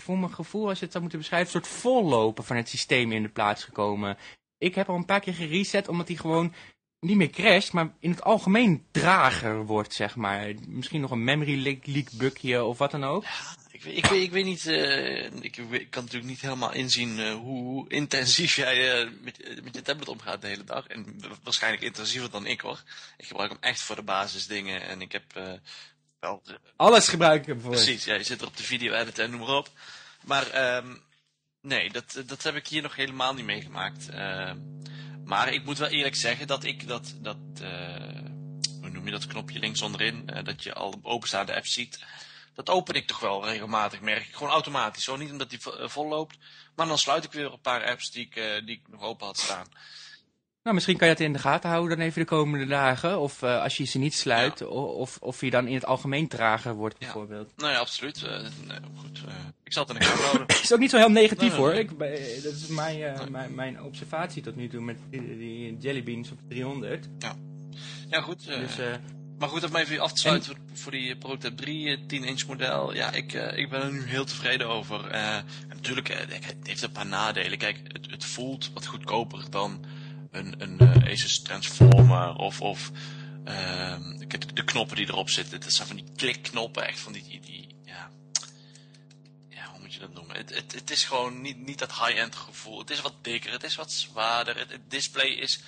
Voor mijn gevoel, als je het zou moeten beschrijven... een soort vollopen van het systeem in de plaats gekomen. Ik heb al een paar keer gereset... omdat hij gewoon niet meer crasht... maar in het algemeen drager wordt, zeg maar. Misschien nog een memory leak, leak bugje of wat dan ook. Ik, weet- ik, weet, ik weet niet, eh, ik, ik kan natuurlijk niet helemaal inzien eh, hoe, intensief jij eh, met, met je tablet omgaat de hele dag. En wa- waarschijnlijk intensiever dan ik hoor. Ik gebruik hem echt voor de basisdingen en ik heb wel... de- Alles gebruiken voor. precies, ja, je zit er op de video editen en noem maar op. Maar ehm, nee, dat, dat heb ik hier nog helemaal niet meegemaakt. Ehm, maar ik moet wel eerlijk zeggen dat ik dat, dat eh, hoe noem je dat knopje links onderin, eh, dat je al de openstaande app ziet. Dat open ik toch wel regelmatig, merk ik. Gewoon automatisch. Zo niet omdat die eh, vol loopt. Maar dan sluit ik weer een paar apps die ik, die ik nog open had staan. Nou, misschien kan je dat in de gaten houden dan even de komende dagen. Of eh, als je ze niet sluit. Of, of je dan in het algemeen trager wordt, Ja. bijvoorbeeld. Nou ja, absoluut. Eh, nee, goed. eh, ik zal het in de gaten houden. Het is ook niet zo heel negatief Nee, nee, hoor. Ik, dat is mijn, mijn, mijn observatie tot nu toe met die, die jellybeans op 300. Ja, goed. eh, Dus Maar goed, om even af te sluiten voor die ProTab 3 10-inch model. Ja, ik, ik ben er nu heel tevreden over. Natuurlijk, het heeft een paar nadelen. Kijk, het, het voelt wat goedkoper dan een, een eh, Asus Transformer of... of ehm, de, de knoppen die erop zitten. Dat zijn van die klikknoppen, echt van die... die, ja, ja, hoe moet je dat noemen. Het, het, het is gewoon niet, niet dat high-end gevoel. Het is wat dikker, het is wat zwaarder. Het, display is,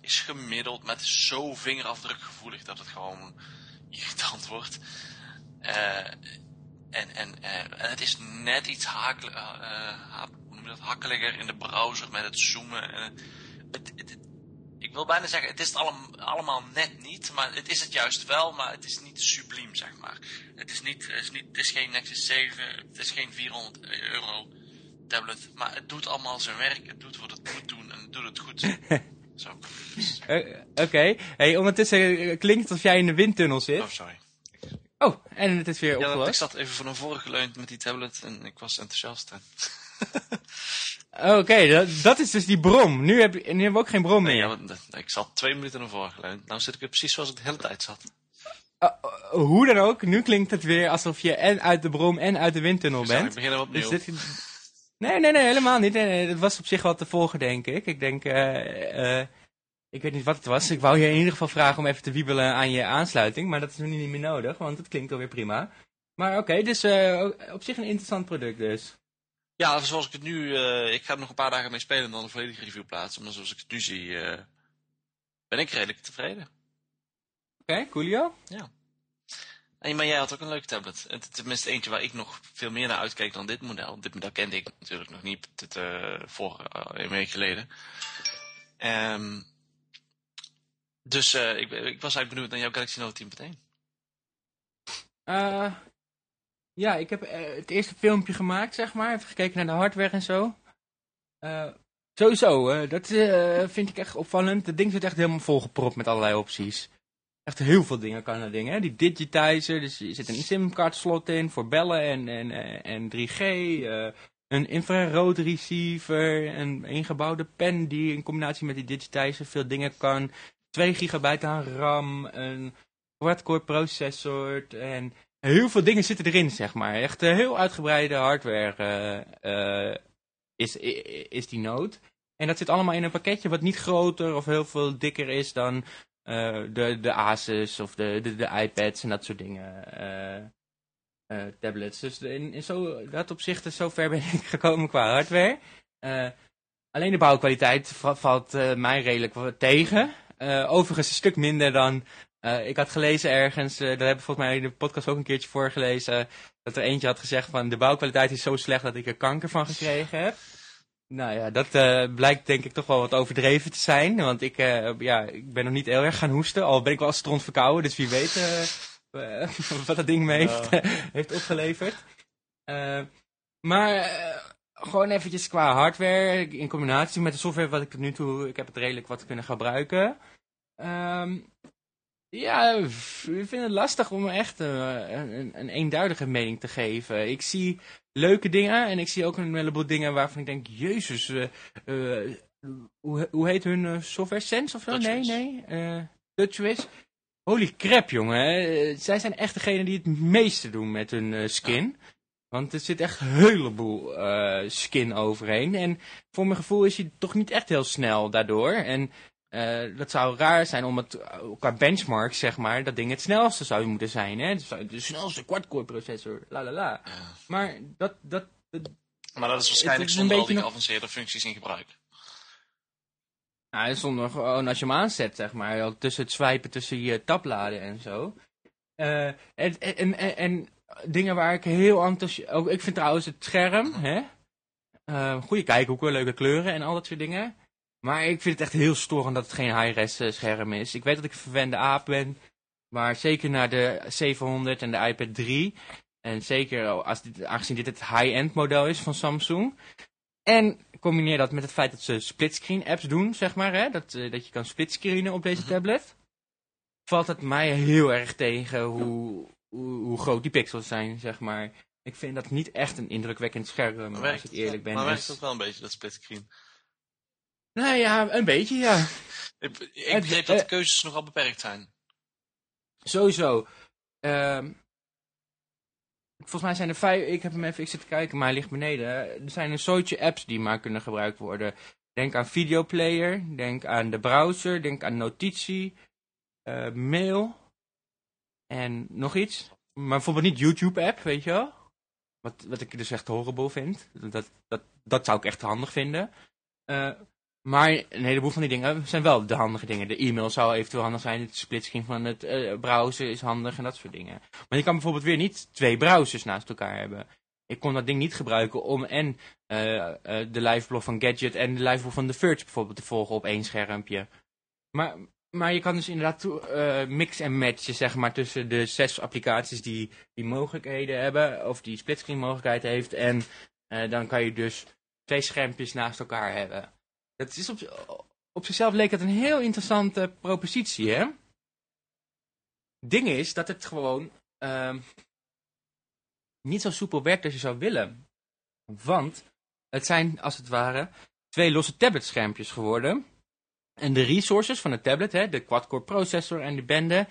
is gemiddeld, maar het is zo vingerafdrukgevoelig dat het gewoon irritant wordt. Eh, en, en, eh, en het is net iets hoe noem je dat, hakkeliger in de browser met het zoomen. Het, het, het- ik wil bijna zeggen, het is het allem- allemaal net niet, maar het is het juist wel, maar het is niet subliem, zeg maar. Het is, niet, het is, niet, het is geen Nexus 7, het is geen 400 euro tablet, maar het doet allemaal zijn werk, het doet wat het moet doen en het doet het goed. Zo. Dus- Eh, Oké. Hey, ondertussen eh, klinkt het alsof jij in de windtunnel zit. Oh, sorry. Oh, en het is weer Ja, dat, ik opgelost. zat even van naar voren geleund met die tablet en ik was enthousiast. En... Oké, dat, dat is dus die brom. Nu, heb, je- nu hebben we ook geen brom Nee, meer. ja, ik zat twee minuten naar voren geleund. Nou zit ik er precies zoals ik de hele tijd zat. Uh, uh, hoe dan ook, nu klinkt het weer alsof je en uit de brom en uit de windtunnel Zal ik bent. beginnen opnieuw? Dus dit... Nee, nee, nee, helemaal niet. Nee, nee, het was op zich wel te volgen, denk ik. Ik denk, eh, eh, ik weet niet wat het was. Ik wou je in ieder geval vragen om even te wiebelen aan je aansluiting. Maar dat is nu niet meer nodig, want het klinkt alweer prima. Maar oké, dus eh, op zich een interessant product dus. Ja, zoals ik het nu... eh, ik ga er nog een paar dagen mee spelen en dan een volledige review plaatsen. Maar zoals ik het nu zie, eh, ben ik redelijk tevreden. Oké, coolio. En, maar jij had ook een leuke tablet. Tenminste eentje waar ik nog veel meer naar uitkeek dan dit model. Dit model kende ik natuurlijk nog niet dit, eh, voor een week geleden. Ehm, dus ik, ik was eigenlijk benieuwd naar jouw Galaxy Note 10.1. Eh, ja, ik heb eh, het eerste filmpje gemaakt, zeg maar. Even gekeken naar de hardware en zo. Eh, sowieso, eh, dat vind ik echt opvallend. Het ding zit echt helemaal volgepropt met allerlei opties. Echt heel veel dingen kan dat ding, hè. Die digitizer, dus er zit een simcard slot in voor bellen en, en, en 3G. eh, een infrarood receiver, een ingebouwde pen die in combinatie met die digitizer veel dingen kan. 2 gigabyte aan RAM, een quad-core processor en heel veel dingen zitten erin, zeg maar. Echt eh, heel uitgebreide hardware eh, eh, is, is die Note. En dat zit allemaal in een pakketje wat niet groter of heel veel dikker is dan de, de Asus of de, de, de iPads en dat soort dingen. tablets. Dus in, in zo, dat opzicht, zo ver ben ik gekomen qua hardware. Alleen de bouwkwaliteit va- valt mij redelijk tegen. Overigens een stuk minder dan eh, ik had gelezen ergens, eh, daar heb ik volgens mij in de podcast ook een keertje voor gelezen, dat er eentje had gezegd van de bouwkwaliteit is zo slecht dat ik er kanker van gekregen heb. Nou ja, dat eh, blijkt denk ik toch wel wat overdreven te zijn, want ik, ja, ik ben nog niet heel erg gaan hoesten, al ben ik wel stront verkouden, dus wie weet wat dat ding me heeft, heeft opgeleverd. Maar gewoon eventjes qua hardware, in combinatie met de software wat ik tot nu toe, ik heb het redelijk wat kunnen gebruiken. Ehm, ja, ik vind het lastig om echt eh, een, een eenduidige mening te geven. Ik zie leuke dingen en ik zie ook een heleboel dingen waarvan ik denk, jezus, eh, eh, hoe, hoe heet hun eh, software? Sense of zo? Nee, nee. eh TouchWiz. Holy crap, jongen. zij zijn echt degene die het meeste doen met hun skin. Want er zit echt een heleboel skin overheen. En voor mijn gevoel is hij toch niet echt heel snel daardoor. En eh, dat zou raar zijn om het eh, qua benchmark, zeg maar, dat ding het snelste zou moeten zijn. Hè? De snelste quad-core processor, la la la. Maar dat, dat, dat Maar dat is waarschijnlijk is zonder al die nog- geavanceerde functies in gebruik. Nou, zonder gewoon als je hem aanzet, zeg maar. al Tussen het swipen, tussen je tabbladen en zo. Eh, en, en, en, en dingen waar ik heel enthousiast... Ook, ik vind trouwens het scherm, hè. Goede kijkhoeken, leuke kleuren en al dat soort dingen. Maar ik vind het echt heel storend dat het geen high-res eh, scherm is. Ik weet dat ik een verwende aap ben. Maar zeker naar de 700 en de iPad 3. En zeker als dit, aangezien dit het high-end model is van Samsung. En combineer dat met het feit dat ze splitscreen apps doen, zeg maar. Hè? Dat, eh, dat je kan splitscreenen op deze Mhm. tablet. Valt het mij heel erg tegen hoe, hoe, hoe groot die pixels zijn, zeg maar. Ik vind dat niet echt een indrukwekkend scherm, Maar als ik het- eerlijk ben. Maar werkt dat wel een beetje, dat splitscreen? Nou ja, een beetje, ja. Ik, ik begreep dat de eh, keuzes nogal beperkt zijn. Sowieso. Ehm, volgens mij zijn er vijf... Ik heb hem even ik zit te kijken, maar hij ligt beneden. Er zijn een soortje apps die maar kunnen gebruikt worden. Denk aan videoplayer, denk aan de browser, denk aan notitie, eh, mail en nog iets. Maar bijvoorbeeld niet YouTube-app, weet je wel? Wat, wat ik dus echt horrible vind. Dat, dat, dat zou ik echt handig vinden. Eh, maar een heleboel van die dingen zijn wel de handige dingen. De e-mail zou eventueel handig zijn. Het splitscreen van het uh, browser is handig en dat soort dingen. Maar je kan bijvoorbeeld weer niet twee browsers naast elkaar hebben. Ik kon dat ding niet gebruiken om en uh, de liveblog van Gadget en de liveblog van The Verge bijvoorbeeld te volgen op één schermpje. Maar, maar je kan dus inderdaad uh, mix en matchen zeg maar, tussen de zes applicaties die die mogelijkheden hebben, of die splitscreen mogelijkheid heeft. En uh, dan kan je dus twee schermpjes naast elkaar hebben. Dat is op, op zichzelf leek het een heel interessante propositie, hè? Ding is dat het gewoon uh, niet zo soepel werkt als je zou willen. Want het zijn, als het ware, twee losse tabletschermpjes geworden. En de resources van de tablet, hè, de quad-core processor en de bende,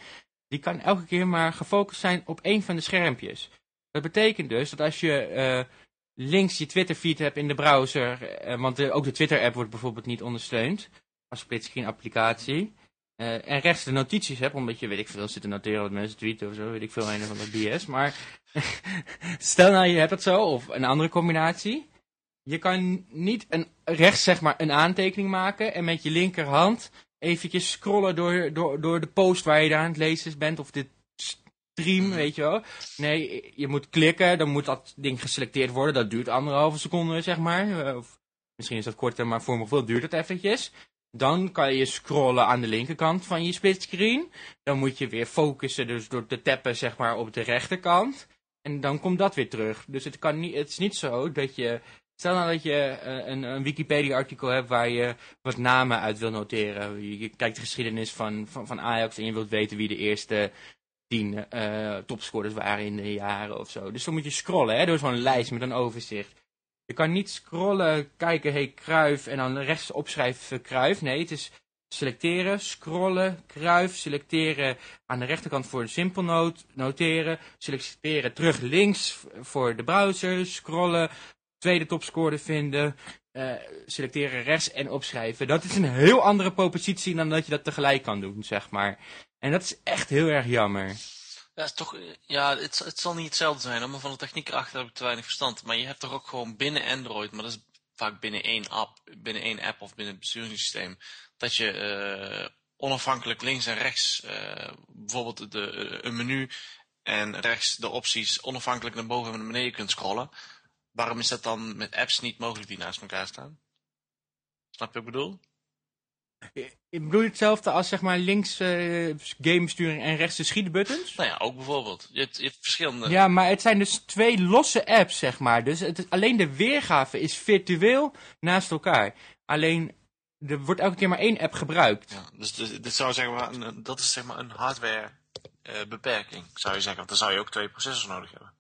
die kan elke keer maar gefocust zijn op één van de schermpjes. Dat betekent dus dat als je uh, links je Twitter feed hebt in de browser, uh, want ook de Twitter app wordt bijvoorbeeld niet ondersteund als splitscreen applicatie. Uh, en rechts de notities hebt, omdat je, weet ik veel, zit te noteren wat mensen tweeten of zo, weet ik veel, een van de BS. Maar stel nou je hebt dat zo, of een andere combinatie. Je kan niet een, rechts zeg maar een aantekening maken en met je linkerhand eventjes scrollen door, door, door de post waar je daar aan het lezen bent, of de stream, weet je wel. Nee, je moet klikken, dan moet dat ding geselecteerd worden, dat duurt anderhalve seconde, zeg maar. Of, misschien is dat korter, maar voor mijn gevoel duurt het eventjes. Dan kan je scrollen aan de linkerkant van je splitscreen. Dan moet je weer focussen, dus door te tappen zeg maar op de rechterkant. En dan komt dat weer terug. Dus het, kan niet, het is niet zo dat je... Stel nou dat je uh, een, een Wikipedia-artikel hebt waar je wat namen uit wil noteren. Je, je, kijkt de geschiedenis van, van, van Ajax en je wilt weten wie de eerste tien uh, topscorers waren in de jaren of zo. Dus dan moet je scrollen, hè, door zo'n lijst met een overzicht. Je kan niet scrollen, kijken, hey, Kruif en dan rechts opschrijven Kruif. Nee, het is selecteren, scrollen, Kruif, selecteren aan de rechterkant voor de simpel note, noteren, selecteren terug links voor de browser, scrollen, tweede topscorer vinden, uh, selecteren rechts en opschrijven. Dat is een heel andere propositie dan dat je dat tegelijk kan doen, zeg maar. En dat is echt heel erg jammer. Ja, toch, ja het, het zal niet hetzelfde zijn, maar van de techniek erachter heb ik te weinig verstand. Maar je hebt toch ook gewoon binnen Android, maar dat is vaak binnen één app, binnen één app of binnen het besturingssysteem, dat je uh, onafhankelijk links en rechts, uh, bijvoorbeeld de, uh, een menu en rechts de opties onafhankelijk naar boven en naar beneden kunt scrollen. Waarom is dat dan met apps niet mogelijk die naast elkaar staan? Snap je wat ik bedoel? Ik bedoel hetzelfde als zeg maar links uh, gamebesturing en rechts de schietbuttons? Nou ja, ook bijvoorbeeld. Je hebt, je hebt, verschillende... Ja, maar het zijn dus twee losse apps, zeg maar. Dus het, alleen de weergave is virtueel naast elkaar. Alleen, er wordt elke keer maar één app gebruikt. Ja, dus dit zou zeg maar, een, dat is zeg maar een hardware uh, beperking, zou je zeggen. Want dan zou je ook twee processors nodig hebben.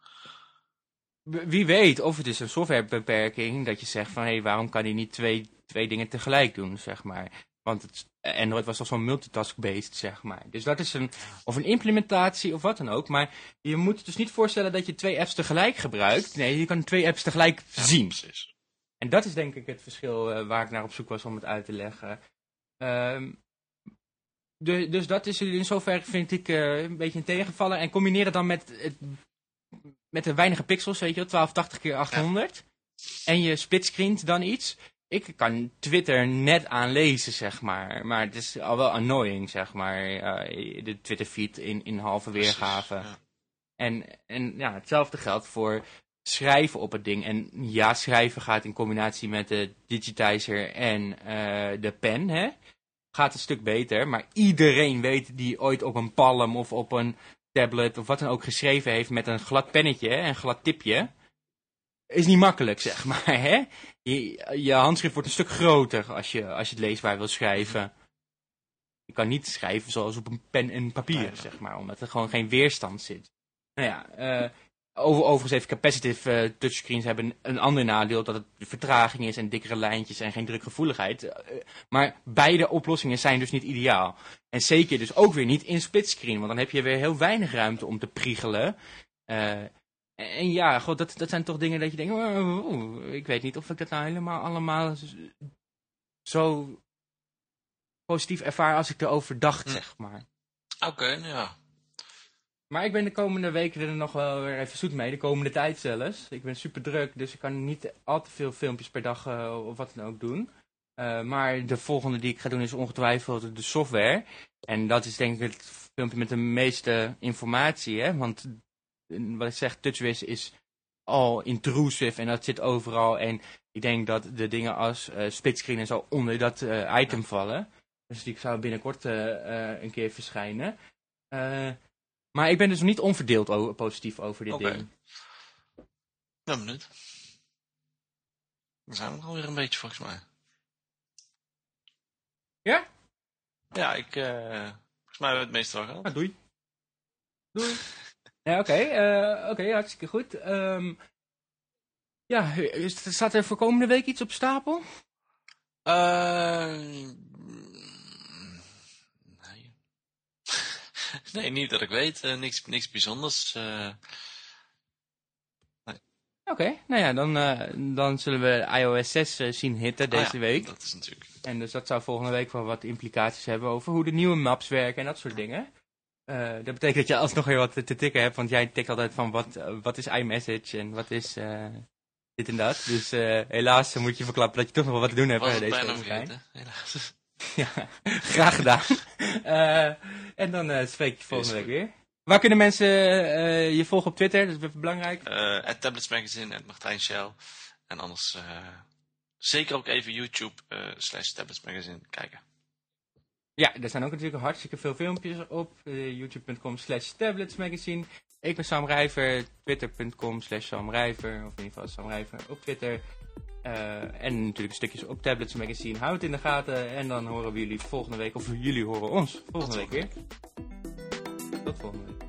Wie weet, of het is een softwarebeperking, dat je zegt van, hé, hey, waarom kan hij niet twee, twee dingen tegelijk doen, zeg maar. Want het, Android was al zo'n multitask-based, zeg maar. Dus dat is een, of een implementatie of wat dan ook. Maar je moet je dus niet voorstellen dat je twee apps tegelijk gebruikt. Nee, je kan twee apps tegelijk zien. Precies. En dat is denk ik het verschil uh, waar ik naar op zoek was om het uit te leggen. Um, de, dus dat is in zoverre, vind ik, uh, een beetje een tegenvallen. En combineer dat dan met, het, met de weinige pixels, weet je wel, 1280 keer 800. Ja. En je splitscreent dan iets ik kan Twitter net aanlezen, zeg maar. Maar het is al wel annoying, zeg maar. Uh, de Twitter feed in, in halve weergave. Ja. En, en ja, hetzelfde geldt voor schrijven op het ding. En ja, schrijven gaat in combinatie met de digitizer en uh, de pen, hè. Gaat een stuk beter. Maar iedereen weet die ooit op een palm of op een tablet of wat dan ook geschreven heeft met een glad pennetje, een glad tipje is niet makkelijk, zeg maar. Hè? Je, je handschrift wordt een stuk groter als je, als je het leesbaar wil schrijven. Je kan niet schrijven zoals op een pen en papier, zeg maar, omdat er gewoon geen weerstand zit. Nou ja, uh, over, overigens heeft capacitive uh, touchscreens hebben een ander nadeel, dat het vertraging is en dikkere lijntjes en geen drukgevoeligheid. Uh, maar beide oplossingen zijn dus niet ideaal. En zeker dus ook weer niet in splitscreen, want dan heb je weer heel weinig ruimte om te priegelen. En ja, god, dat, dat zijn toch dingen dat je denkt, oh, oh, ik weet niet of ik dat nou helemaal allemaal zo positief ervaar als ik erover dacht, zeg maar. Oké, okay, ja. Maar ik ben de komende weken er nog wel weer even zoet mee. De komende tijd zelfs. Ik ben super druk, dus ik kan niet al te veel filmpjes per dag uh, of wat dan ook doen. Uh, maar de volgende die ik ga doen is ongetwijfeld de software. En dat is denk ik het filmpje met de meeste informatie. Hè? Want wat ik zeg, TouchWiz is al intrusive en dat zit overal. En ik denk dat de dingen als uh, splitscreen en zo onder dat uh, item vallen. Dus die zou binnenkort uh, een keer verschijnen. maar ik ben dus niet onverdeeld over, positief over dit okay. ding. Ben benieuwd. We zijn er alweer een beetje volgens mij. Ja? Ja, ik, volgens mij hebben we het meeste wel gehad. Ah, doei. Doei. Ja, oké. Okay, oké, hartstikke goed. Um, ja, is, staat er voor komende week iets op stapel? Uh, nee. nee, niet dat ik weet. Uh, niks, niks bijzonders. Nee. Oké, okay, nou ja, dan, dan zullen we iOS 6 zien hitten deze ah, ja, week. dat is natuurlijk... En dus dat zou volgende week wel wat implicaties hebben over hoe de nieuwe maps werken en dat soort dingen. Uh, dat betekent dat je alsnog weer wat te, tikken hebt, want jij tikt altijd van wat, uh, wat is iMessage en wat is uh, dit en dat. Dus uh, helaas moet je verklappen dat je toch nog wel wat te doen hebt. Was deze bijna helaas. ja, graag gedaan. en dan spreek je volgende week weer. Waar kunnen mensen je volgen op Twitter? Dat is even belangrijk. At Tablets Magazine, at Martijn Shell. En anders zeker ook even YouTube slash Tablets Magazine kijken. Ja, er staan ook natuurlijk hartstikke veel filmpjes op. Uh, YouTube.com slash tabletsmagazine. Ik ben Sam Rijver. Twitter.com slash Sam Rijver. Of in ieder geval Sam Rijver op Twitter. Uh, en natuurlijk stukjes op Tablets Magazine. Houd het in de gaten. En dan horen we jullie volgende week. Of jullie horen ons volgende week weer. Tot volgende week.